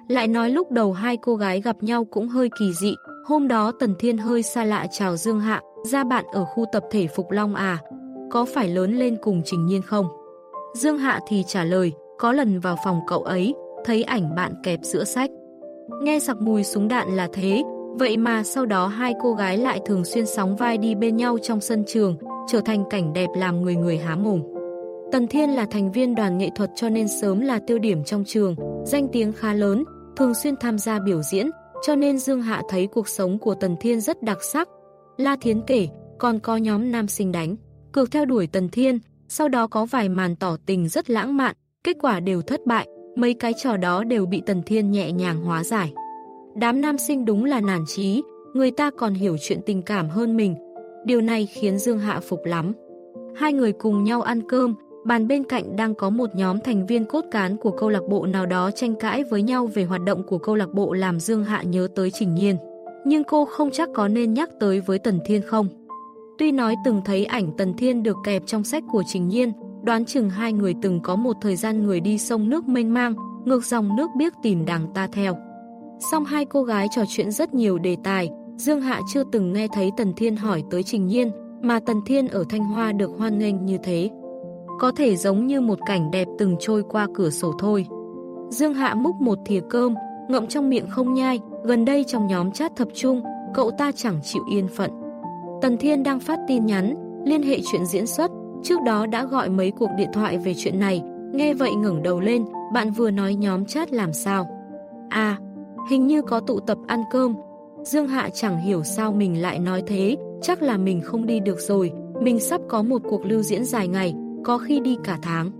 Lại nói lúc đầu hai cô gái gặp nhau cũng hơi kỳ dị, hôm đó Tần Thiên hơi xa lạ chào Dương Hạ, gia bạn ở khu tập thể Phục Long à, có phải lớn lên cùng Trình Nhiên không? Dương Hạ thì trả lời, có lần vào phòng cậu ấy, thấy ảnh bạn kẹp giữa sách. Nghe sặc mùi súng đạn là thế, vậy mà sau đó hai cô gái lại thường xuyên sóng vai đi bên nhau trong sân trường, trở thành cảnh đẹp làm người người há mồm. Tần Thiên là thành viên đoàn nghệ thuật cho nên sớm là tiêu điểm trong trường, danh tiếng khá lớn, thường xuyên tham gia biểu diễn, cho nên Dương Hạ thấy cuộc sống của Tần Thiên rất đặc sắc. La Thiến kể, còn có nhóm nam sinh đánh, cược theo đuổi Tần Thiên, sau đó có vài màn tỏ tình rất lãng mạn, kết quả đều thất bại, mấy cái trò đó đều bị Tần Thiên nhẹ nhàng hóa giải. Đám nam sinh đúng là nản trí, người ta còn hiểu chuyện tình cảm hơn mình. Điều này khiến Dương Hạ phục lắm. Hai người cùng nhau ăn cơm, bàn bên cạnh đang có một nhóm thành viên cốt cán của câu lạc bộ nào đó tranh cãi với nhau về hoạt động của câu lạc bộ làm Dương Hạ nhớ tới Trình Nhiên. Nhưng cô không chắc có nên nhắc tới với Tần Thiên không. Tuy nói từng thấy ảnh Tần Thiên được kẹp trong sách của Trình Nhiên, đoán chừng hai người từng có một thời gian người đi sông nước mênh mang, ngược dòng nước biếc tìm đằng ta theo. Xong hai cô gái trò chuyện rất nhiều đề tài, Dương Hạ chưa từng nghe thấy Tần Thiên hỏi tới Trình Nhiên, mà Tần Thiên ở Thanh Hoa được hoan nghênh như thế. Có thể giống như một cảnh đẹp từng trôi qua cửa sổ thôi. Dương Hạ múc một thìa cơm, ngậm trong miệng không nhai, gần đây trong nhóm chat thập trung, cậu ta chẳng chịu yên phận. Tần Thiên đang phát tin nhắn, liên hệ chuyện diễn xuất, trước đó đã gọi mấy cuộc điện thoại về chuyện này, nghe vậy ngẩng đầu lên, bạn vừa nói nhóm chat làm sao. À, hình như có tụ tập ăn cơm. Dương Hạ chẳng hiểu sao mình lại nói thế, chắc là mình không đi được rồi, mình sắp có một cuộc lưu diễn dài ngày, có khi đi cả tháng.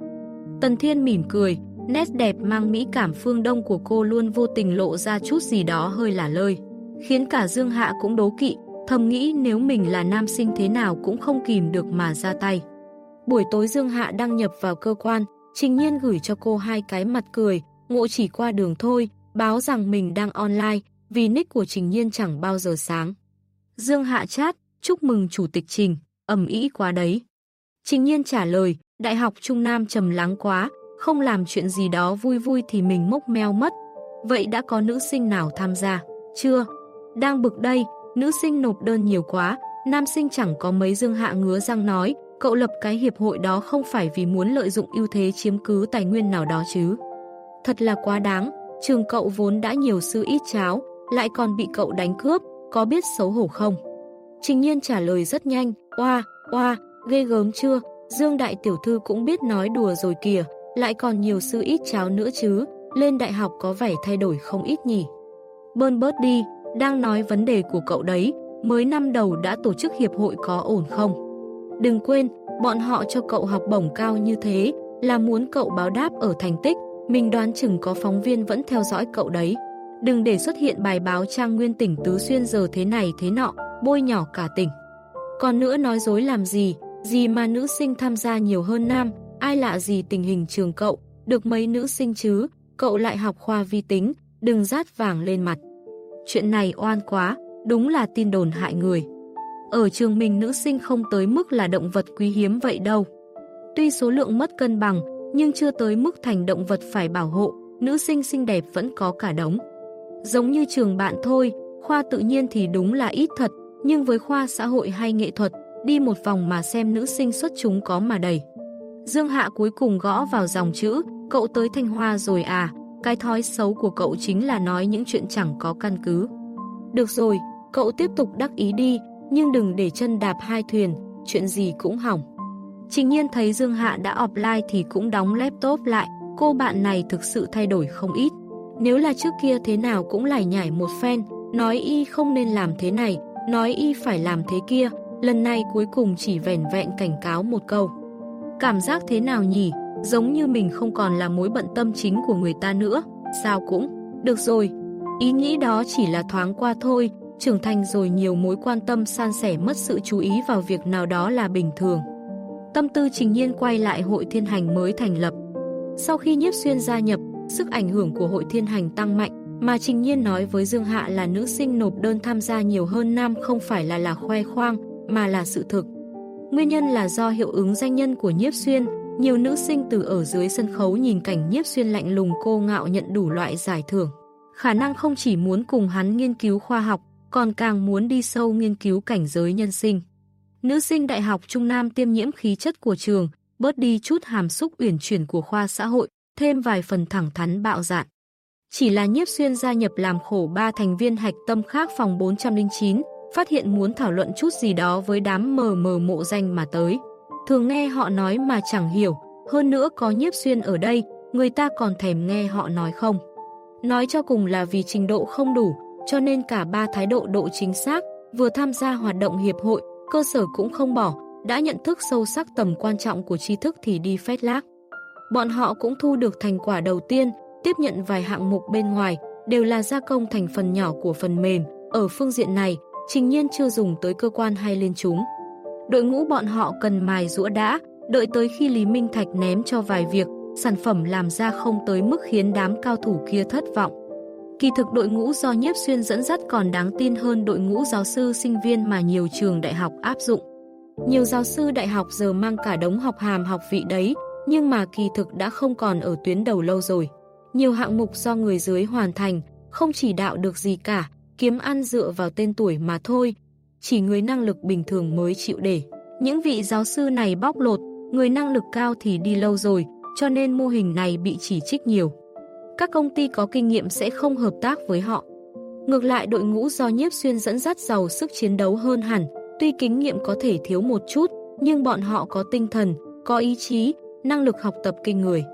Tần Thiên mỉm cười, nét đẹp mang mỹ cảm phương đông của cô luôn vô tình lộ ra chút gì đó hơi lả lơi, khiến cả Dương Hạ cũng đố kỵ, thầm nghĩ nếu mình là nam sinh thế nào cũng không kìm được mà ra tay. Buổi tối Dương Hạ đăng nhập vào cơ quan, Trình Nhiên gửi cho cô hai cái mặt cười, ngộ chỉ qua đường thôi, báo rằng mình đang online, vì nick của Trình Nhiên chẳng bao giờ sáng. Dương Hạ chat, chúc mừng Chủ tịch Trình, ẩm ý quá đấy. Trình Nhiên trả lời, Đại học Trung Nam trầm lắng quá, không làm chuyện gì đó vui vui thì mình mốc meo mất. Vậy đã có nữ sinh nào tham gia? Chưa? Đang bực đây, nữ sinh nộp đơn nhiều quá, nam sinh chẳng có mấy dương hạ ngứa răng nói, cậu lập cái hiệp hội đó không phải vì muốn lợi dụng ưu thế chiếm cứ tài nguyên nào đó chứ. Thật là quá đáng, trường cậu vốn đã nhiều sư ít cháo, lại còn bị cậu đánh cướp, có biết xấu hổ không? Trình nhiên trả lời rất nhanh, oa, oa, ghê gớm chưa, Dương Đại Tiểu Thư cũng biết nói đùa rồi kìa, lại còn nhiều sư ít cháo nữa chứ, lên đại học có vẻ thay đổi không ít nhỉ. Bơn bớt đi, đang nói vấn đề của cậu đấy, mới năm đầu đã tổ chức hiệp hội có ổn không? Đừng quên, bọn họ cho cậu học bổng cao như thế, là muốn cậu báo đáp ở thành tích, mình đoán chừng có phóng viên vẫn theo dõi cậu đấy. Đừng để xuất hiện bài báo trang nguyên tỉnh Tứ Xuyên giờ thế này thế nọ, bôi nhỏ cả tỉnh. Còn nữa nói dối làm gì, gì mà nữ sinh tham gia nhiều hơn nam, ai lạ gì tình hình trường cậu, được mấy nữ sinh chứ, cậu lại học khoa vi tính, đừng rát vàng lên mặt chuyện này oan quá, đúng là tin đồn hại người. Ở trường mình nữ sinh không tới mức là động vật quý hiếm vậy đâu. Tuy số lượng mất cân bằng, nhưng chưa tới mức thành động vật phải bảo hộ, nữ sinh xinh đẹp vẫn có cả đống. Giống như trường bạn thôi, khoa tự nhiên thì đúng là ít thật, nhưng với khoa xã hội hay nghệ thuật, đi một vòng mà xem nữ sinh xuất chúng có mà đầy. Dương Hạ cuối cùng gõ vào dòng chữ, cậu tới Thanh Hoa rồi à, cái thói xấu của cậu chính là nói những chuyện chẳng có căn cứ. Được rồi, cậu tiếp tục đắc ý đi, nhưng đừng để chân đạp hai thuyền, chuyện gì cũng hỏng. Trình nhiên thấy Dương Hạ đã offline thì cũng đóng laptop lại, cô bạn này thực sự thay đổi không ít. Nếu là trước kia thế nào cũng lải nhải một phen, nói y không nên làm thế này, nói y phải làm thế kia, lần này cuối cùng chỉ vẻn vẹn cảnh cáo một câu. Cảm giác thế nào nhỉ? giống như mình không còn là mối bận tâm chính của người ta nữa, sao cũng, được rồi. Ý nghĩ đó chỉ là thoáng qua thôi, trưởng thành rồi nhiều mối quan tâm san sẻ mất sự chú ý vào việc nào đó là bình thường. Tâm tư trình nhiên quay lại hội thiên hành mới thành lập. Sau khi nhiếp xuyên gia nhập, sức ảnh hưởng của hội thiên hành tăng mạnh, mà trình nhiên nói với Dương Hạ là nữ sinh nộp đơn tham gia nhiều hơn nam không phải là là khoe khoang, mà là sự thực. Nguyên nhân là do hiệu ứng danh nhân của nhiếp xuyên, nhiều nữ sinh từ ở dưới sân khấu nhìn cảnh nhiếp xuyên lạnh lùng cô ngạo nhận đủ loại giải thưởng. Khả năng không chỉ muốn cùng hắn nghiên cứu khoa học, còn càng muốn đi sâu nghiên cứu cảnh giới nhân sinh. Nữ sinh đại học Trung Nam tiêm nhiễm khí chất của trường, bớt đi chút hàm xúc uyển chuyển của khoa xã hội, thêm vài phần thẳng thắn bạo dạn. Chỉ là nhiếp xuyên gia nhập làm khổ ba thành viên hạch tâm khác phòng 409, phát hiện muốn thảo luận chút gì đó với đám mờ mờ mộ danh mà tới. Thường nghe họ nói mà chẳng hiểu, hơn nữa có nhiếp xuyên ở đây, người ta còn thèm nghe họ nói không. Nói cho cùng là vì trình độ không đủ, cho nên cả ba thái độ độ chính xác, vừa tham gia hoạt động hiệp hội, cơ sở cũng không bỏ, đã nhận thức sâu sắc tầm quan trọng của tri thức thì đi phét lác. Bọn họ cũng thu được thành quả đầu tiên, tiếp nhận vài hạng mục bên ngoài, đều là gia công thành phần nhỏ của phần mềm. Ở phương diện này, trình nhiên chưa dùng tới cơ quan hay lên chúng. Đội ngũ bọn họ cần mài rũa đã, đợi tới khi Lý Minh Thạch ném cho vài việc, sản phẩm làm ra không tới mức khiến đám cao thủ kia thất vọng. Kỳ thực đội ngũ do nhiếp xuyên dẫn dắt còn đáng tin hơn đội ngũ giáo sư sinh viên mà nhiều trường đại học áp dụng. Nhiều giáo sư đại học giờ mang cả đống học hàm học vị đấy, nhưng mà kỳ thực đã không còn ở tuyến đầu lâu rồi. Nhiều hạng mục do người dưới hoàn thành, không chỉ đạo được gì cả, kiếm ăn dựa vào tên tuổi mà thôi. Chỉ người năng lực bình thường mới chịu để. Những vị giáo sư này bóc lột, người năng lực cao thì đi lâu rồi, cho nên mô hình này bị chỉ trích nhiều. Các công ty có kinh nghiệm sẽ không hợp tác với họ. Ngược lại đội ngũ do nhiếp xuyên dẫn dắt giàu sức chiến đấu hơn hẳn, tuy kinh nghiệm có thể thiếu một chút, nhưng bọn họ có tinh thần, có ý chí, năng lực học tập kinh người.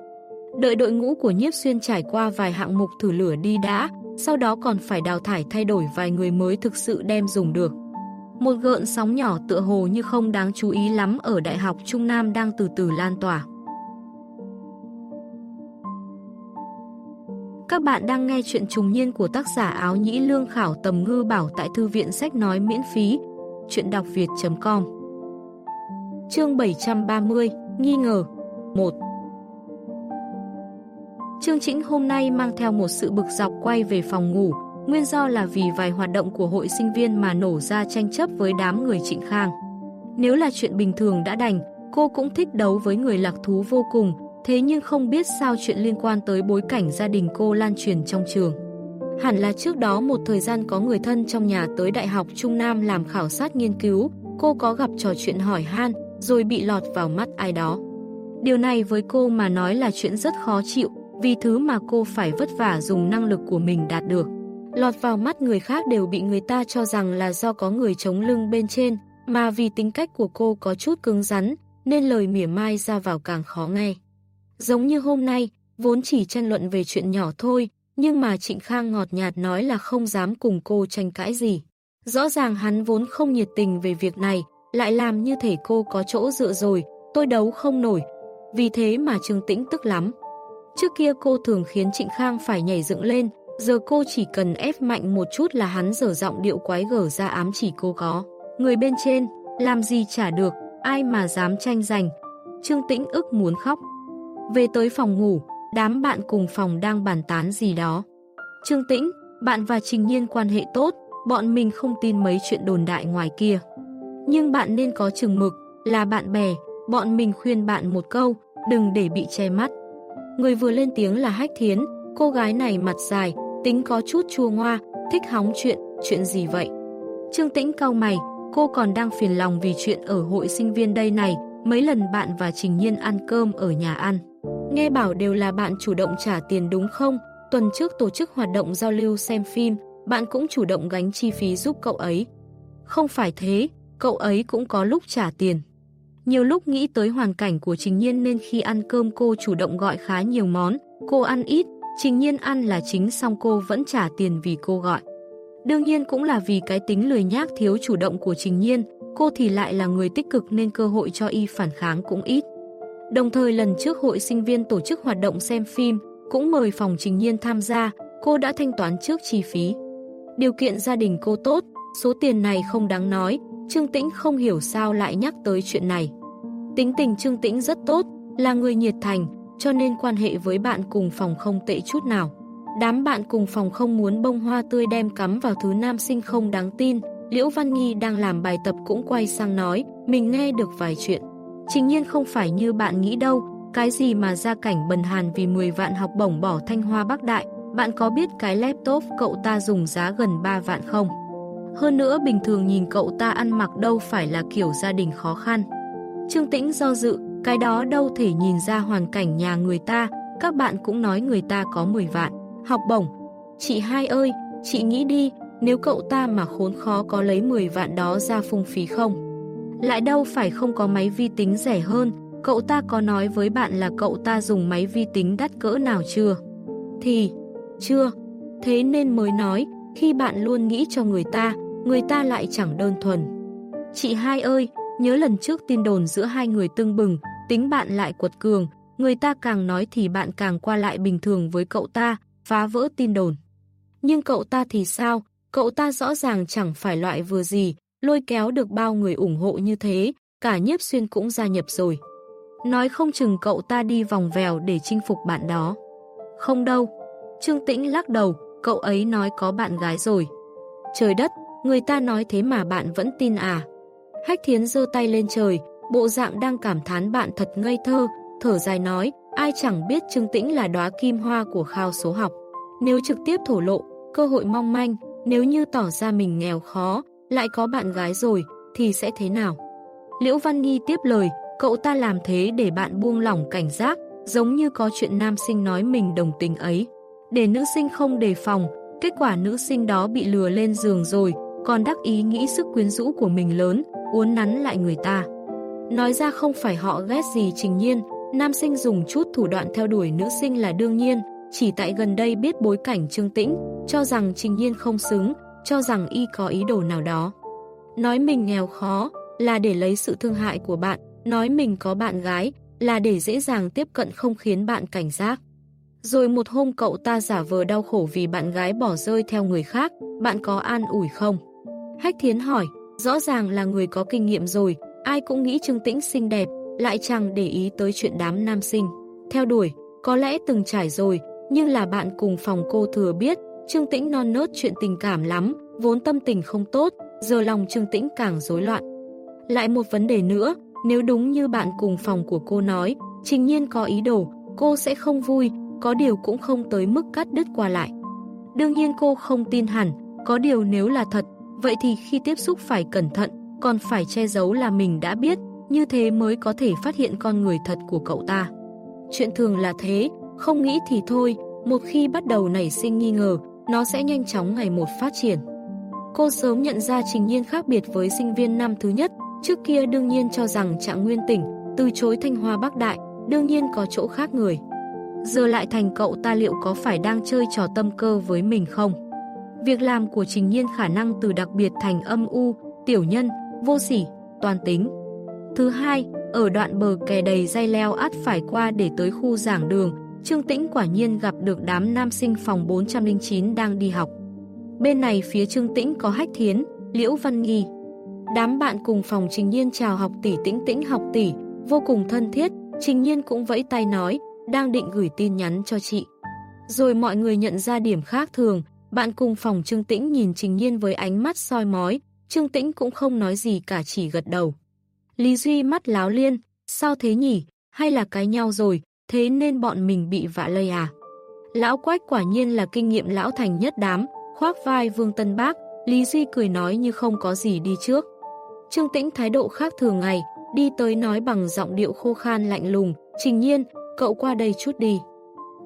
Đợi đội ngũ của nhiếp xuyên trải qua vài hạng mục thử lửa đi đã, sau đó còn phải đào thải thay đổi vài người mới thực sự đem dùng được. Một gợn sóng nhỏ tựa hồ như không đáng chú ý lắm ở Đại học Trung Nam đang từ từ lan tỏa. Các bạn đang nghe chuyện trùng niên của tác giả áo nhĩ lương khảo tầm ngư bảo tại thư viện sách nói miễn phí. Chuyện đọc việt.com Chương 730 Nghi ngờ 1 Trương Chĩnh hôm nay mang theo một sự bực dọc quay về phòng ngủ, nguyên do là vì vài hoạt động của hội sinh viên mà nổ ra tranh chấp với đám người Trịnh Khang. Nếu là chuyện bình thường đã đành, cô cũng thích đấu với người lạc thú vô cùng, thế nhưng không biết sao chuyện liên quan tới bối cảnh gia đình cô lan truyền trong trường. Hẳn là trước đó một thời gian có người thân trong nhà tới Đại học Trung Nam làm khảo sát nghiên cứu, cô có gặp trò chuyện hỏi han, rồi bị lọt vào mắt ai đó. Điều này với cô mà nói là chuyện rất khó chịu, vì thứ mà cô phải vất vả dùng năng lực của mình đạt được. Lọt vào mắt người khác đều bị người ta cho rằng là do có người chống lưng bên trên, mà vì tính cách của cô có chút cứng rắn, nên lời mỉa mai ra vào càng khó nghe. Giống như hôm nay, vốn chỉ tranh luận về chuyện nhỏ thôi, nhưng mà Trịnh Khang ngọt nhạt nói là không dám cùng cô tranh cãi gì. Rõ ràng hắn vốn không nhiệt tình về việc này, lại làm như thể cô có chỗ dựa rồi, tôi đấu không nổi. Vì thế mà Trương Tĩnh tức lắm. Trước kia cô thường khiến Trịnh Khang phải nhảy dựng lên, giờ cô chỉ cần ép mạnh một chút là hắn dở giọng điệu quái gở ra ám chỉ cô có. Người bên trên, làm gì trả được, ai mà dám tranh giành. Trương Tĩnh ức muốn khóc. Về tới phòng ngủ, đám bạn cùng phòng đang bàn tán gì đó. Trương Tĩnh, bạn và Trình Nhiên quan hệ tốt, bọn mình không tin mấy chuyện đồn đại ngoài kia. Nhưng bạn nên có chừng mực, là bạn bè, bọn mình khuyên bạn một câu, đừng để bị che mắt. Người vừa lên tiếng là Hách Thiến, cô gái này mặt dài, tính có chút chua ngoa, thích hóng chuyện, chuyện gì vậy? Trương Tĩnh cau mày, cô còn đang phiền lòng vì chuyện ở hội sinh viên đây này, mấy lần bạn và Trình Nhiên ăn cơm ở nhà ăn. Nghe bảo đều là bạn chủ động trả tiền đúng không? Tuần trước tổ chức hoạt động giao lưu xem phim, bạn cũng chủ động gánh chi phí giúp cậu ấy. Không phải thế, cậu ấy cũng có lúc trả tiền. Nhiều lúc nghĩ tới hoàn cảnh của Trình Nhiên nên khi ăn cơm cô chủ động gọi khá nhiều món, cô ăn ít, Trình Nhiên ăn là chính xong cô vẫn trả tiền vì cô gọi. Đương nhiên cũng là vì cái tính lười nhác thiếu chủ động của Trình Nhiên, cô thì lại là người tích cực nên cơ hội cho y phản kháng cũng ít. Đồng thời lần trước hội sinh viên tổ chức hoạt động xem phim, cũng mời phòng Trình Nhiên tham gia, cô đã thanh toán trước chi phí. Điều kiện gia đình cô tốt, số tiền này không đáng nói, Trương Tĩnh không hiểu sao lại nhắc tới chuyện này. Tính tình Trương Tĩnh rất tốt, là người nhiệt thành, cho nên quan hệ với bạn cùng phòng không tệ chút nào. Đám bạn cùng phòng không muốn bông hoa tươi đem cắm vào thứ nam sinh không đáng tin, Liễu Văn Nghi đang làm bài tập cũng quay sang nói, mình nghe được vài chuyện. Chính nhiên không phải như bạn nghĩ đâu, cái gì mà ra cảnh bần hàn vì 10 vạn học bổng bỏ thanh hoa bắc đại, bạn có biết cái laptop cậu ta dùng giá gần 3 vạn không? Hơn nữa bình thường nhìn cậu ta ăn mặc đâu phải là kiểu gia đình khó khăn. Trương Tĩnh do dự, cái đó đâu thể nhìn ra hoàn cảnh nhà người ta, các bạn cũng nói người ta có 10 vạn. Học bổng, chị hai ơi, chị nghĩ đi, nếu cậu ta mà khốn khó có lấy 10 vạn đó ra phung phí không? Lại đâu phải không có máy vi tính rẻ hơn, cậu ta có nói với bạn là cậu ta dùng máy vi tính đắt cỡ nào chưa? Thì, chưa. Thế nên mới nói, khi bạn luôn nghĩ cho người ta, người ta lại chẳng đơn thuần. Chị hai ơi, nhớ lần trước tin đồn giữa hai người tưng bừng, tính bạn lại quật cường, người ta càng nói thì bạn càng qua lại bình thường với cậu ta, phá vỡ tin đồn. Nhưng cậu ta thì sao? Cậu ta rõ ràng chẳng phải loại vừa gì, lôi kéo được bao người ủng hộ như thế, cả nhiếp xuyên cũng gia nhập rồi. Nói không chừng cậu ta đi vòng vèo để chinh phục bạn đó. Không đâu. Trương Tĩnh lắc đầu, cậu ấy nói có bạn gái rồi. Trời đất, người ta nói thế mà bạn vẫn tin à? Hách Thiến giơ tay lên trời, bộ dạng đang cảm thán bạn thật ngây thơ, thở dài nói, ai chẳng biết Trương Tĩnh là đóa kim hoa của khao số học. Nếu trực tiếp thổ lộ, cơ hội mong manh, nếu như tỏ ra mình nghèo khó, lại có bạn gái rồi, thì sẽ thế nào? Liễu Văn Nghi tiếp lời, cậu ta làm thế để bạn buông lỏng cảnh giác, giống như có chuyện nam sinh nói mình đồng tình ấy. Để nữ sinh không đề phòng, kết quả nữ sinh đó bị lừa lên giường rồi, còn đắc ý nghĩ sức quyến rũ của mình lớn, uốn nắn lại người ta. Nói ra không phải họ ghét gì trình nhiên, nam sinh dùng chút thủ đoạn theo đuổi nữ sinh là đương nhiên, chỉ tại gần đây biết bối cảnh trương tĩnh, cho rằng trình nhiên không xứng, cho rằng y có ý đồ nào đó. Nói mình nghèo khó là để lấy sự thương hại của bạn, nói mình có bạn gái là để dễ dàng tiếp cận không khiến bạn cảnh giác. Rồi một hôm cậu ta giả vờ đau khổ vì bạn gái bỏ rơi theo người khác, bạn có an ủi không? Hách Thiến hỏi, rõ ràng là người có kinh nghiệm rồi, ai cũng nghĩ Trương Tĩnh xinh đẹp, lại chẳng để ý tới chuyện đám nam sinh. Theo đuổi, có lẽ từng trải rồi, nhưng là bạn cùng phòng cô thừa biết, Trương Tĩnh non nớt chuyện tình cảm lắm, vốn tâm tình không tốt, giờ lòng Trương Tĩnh càng rối loạn. Lại một vấn đề nữa, nếu đúng như bạn cùng phòng của cô nói, trình nhiên có ý đồ, cô sẽ không vui, có điều cũng không tới mức cắt đứt qua lại. Đương nhiên cô không tin hẳn, có điều nếu là thật, vậy thì khi tiếp xúc phải cẩn thận, còn phải che giấu là mình đã biết, như thế mới có thể phát hiện con người thật của cậu ta. Chuyện thường là thế, không nghĩ thì thôi, một khi bắt đầu nảy sinh nghi ngờ, nó sẽ nhanh chóng ngày một phát triển. Cô sớm nhận ra Trình Nhiên khác biệt với sinh viên năm thứ nhất, trước kia đương nhiên cho rằng Trạng Nguyên tỉnh, từ chối Thanh Hoa Bắc Đại, đương nhiên có chỗ khác người. Giờ lại thành cậu ta liệu có phải đang chơi trò tâm cơ với mình không? Việc làm của Trình Nhiên khả năng từ đặc biệt thành âm u, tiểu nhân, vô sỉ, toàn tính. Thứ hai, ở đoạn bờ kè đầy dây leo át phải qua để tới khu giảng đường, Trương Tĩnh quả nhiên gặp được đám nam sinh phòng 409 đang đi học. Bên này phía Trương Tĩnh có Hách Thiến, Liễu Văn Nghi. Đám bạn cùng phòng Trình Nhiên chào học tỷ Tĩnh Tĩnh học tỷ, vô cùng thân thiết, Trình Nhiên cũng vẫy tay nói, đang định gửi tin nhắn cho chị. Rồi mọi người nhận ra điểm khác thường, bạn cùng phòng Trương Tĩnh nhìn Trình Nhiên với ánh mắt soi mói, Trương Tĩnh cũng không nói gì cả chỉ gật đầu. Lý Duy mắt láo liên, sao thế nhỉ, hay là cái nhau rồi, thế nên bọn mình bị vạ lây à? Lão Quách quả nhiên là kinh nghiệm lão thành nhất đám, khoác vai Vương Tân Bác, Lý Duy cười nói như không có gì đi trước. Trương Tĩnh thái độ khác thường ngày, đi tới nói bằng giọng điệu khô khan lạnh lùng, Trình Nhiên, cậu qua đây chút đi.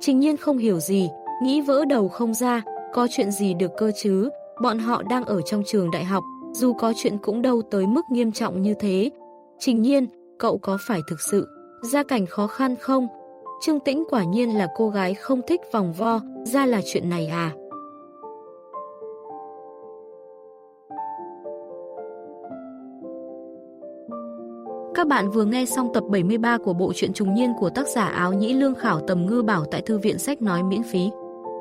Trình Nhiên không hiểu gì, nghĩ vỡ đầu không ra, có chuyện gì được cơ chứ, bọn họ đang ở trong trường đại học, dù có chuyện cũng đâu tới mức nghiêm trọng như thế. Trình Nhiên, cậu có phải thực sự gia cảnh khó khăn không? Trương Tĩnh quả nhiên là cô gái không thích vòng vo, ra là chuyện này à? Các bạn vừa nghe xong tập 73 của bộ truyện trùng niên của tác giả áo nhĩ lương khảo tầm ngư bảo tại thư viện sách nói miễn phí.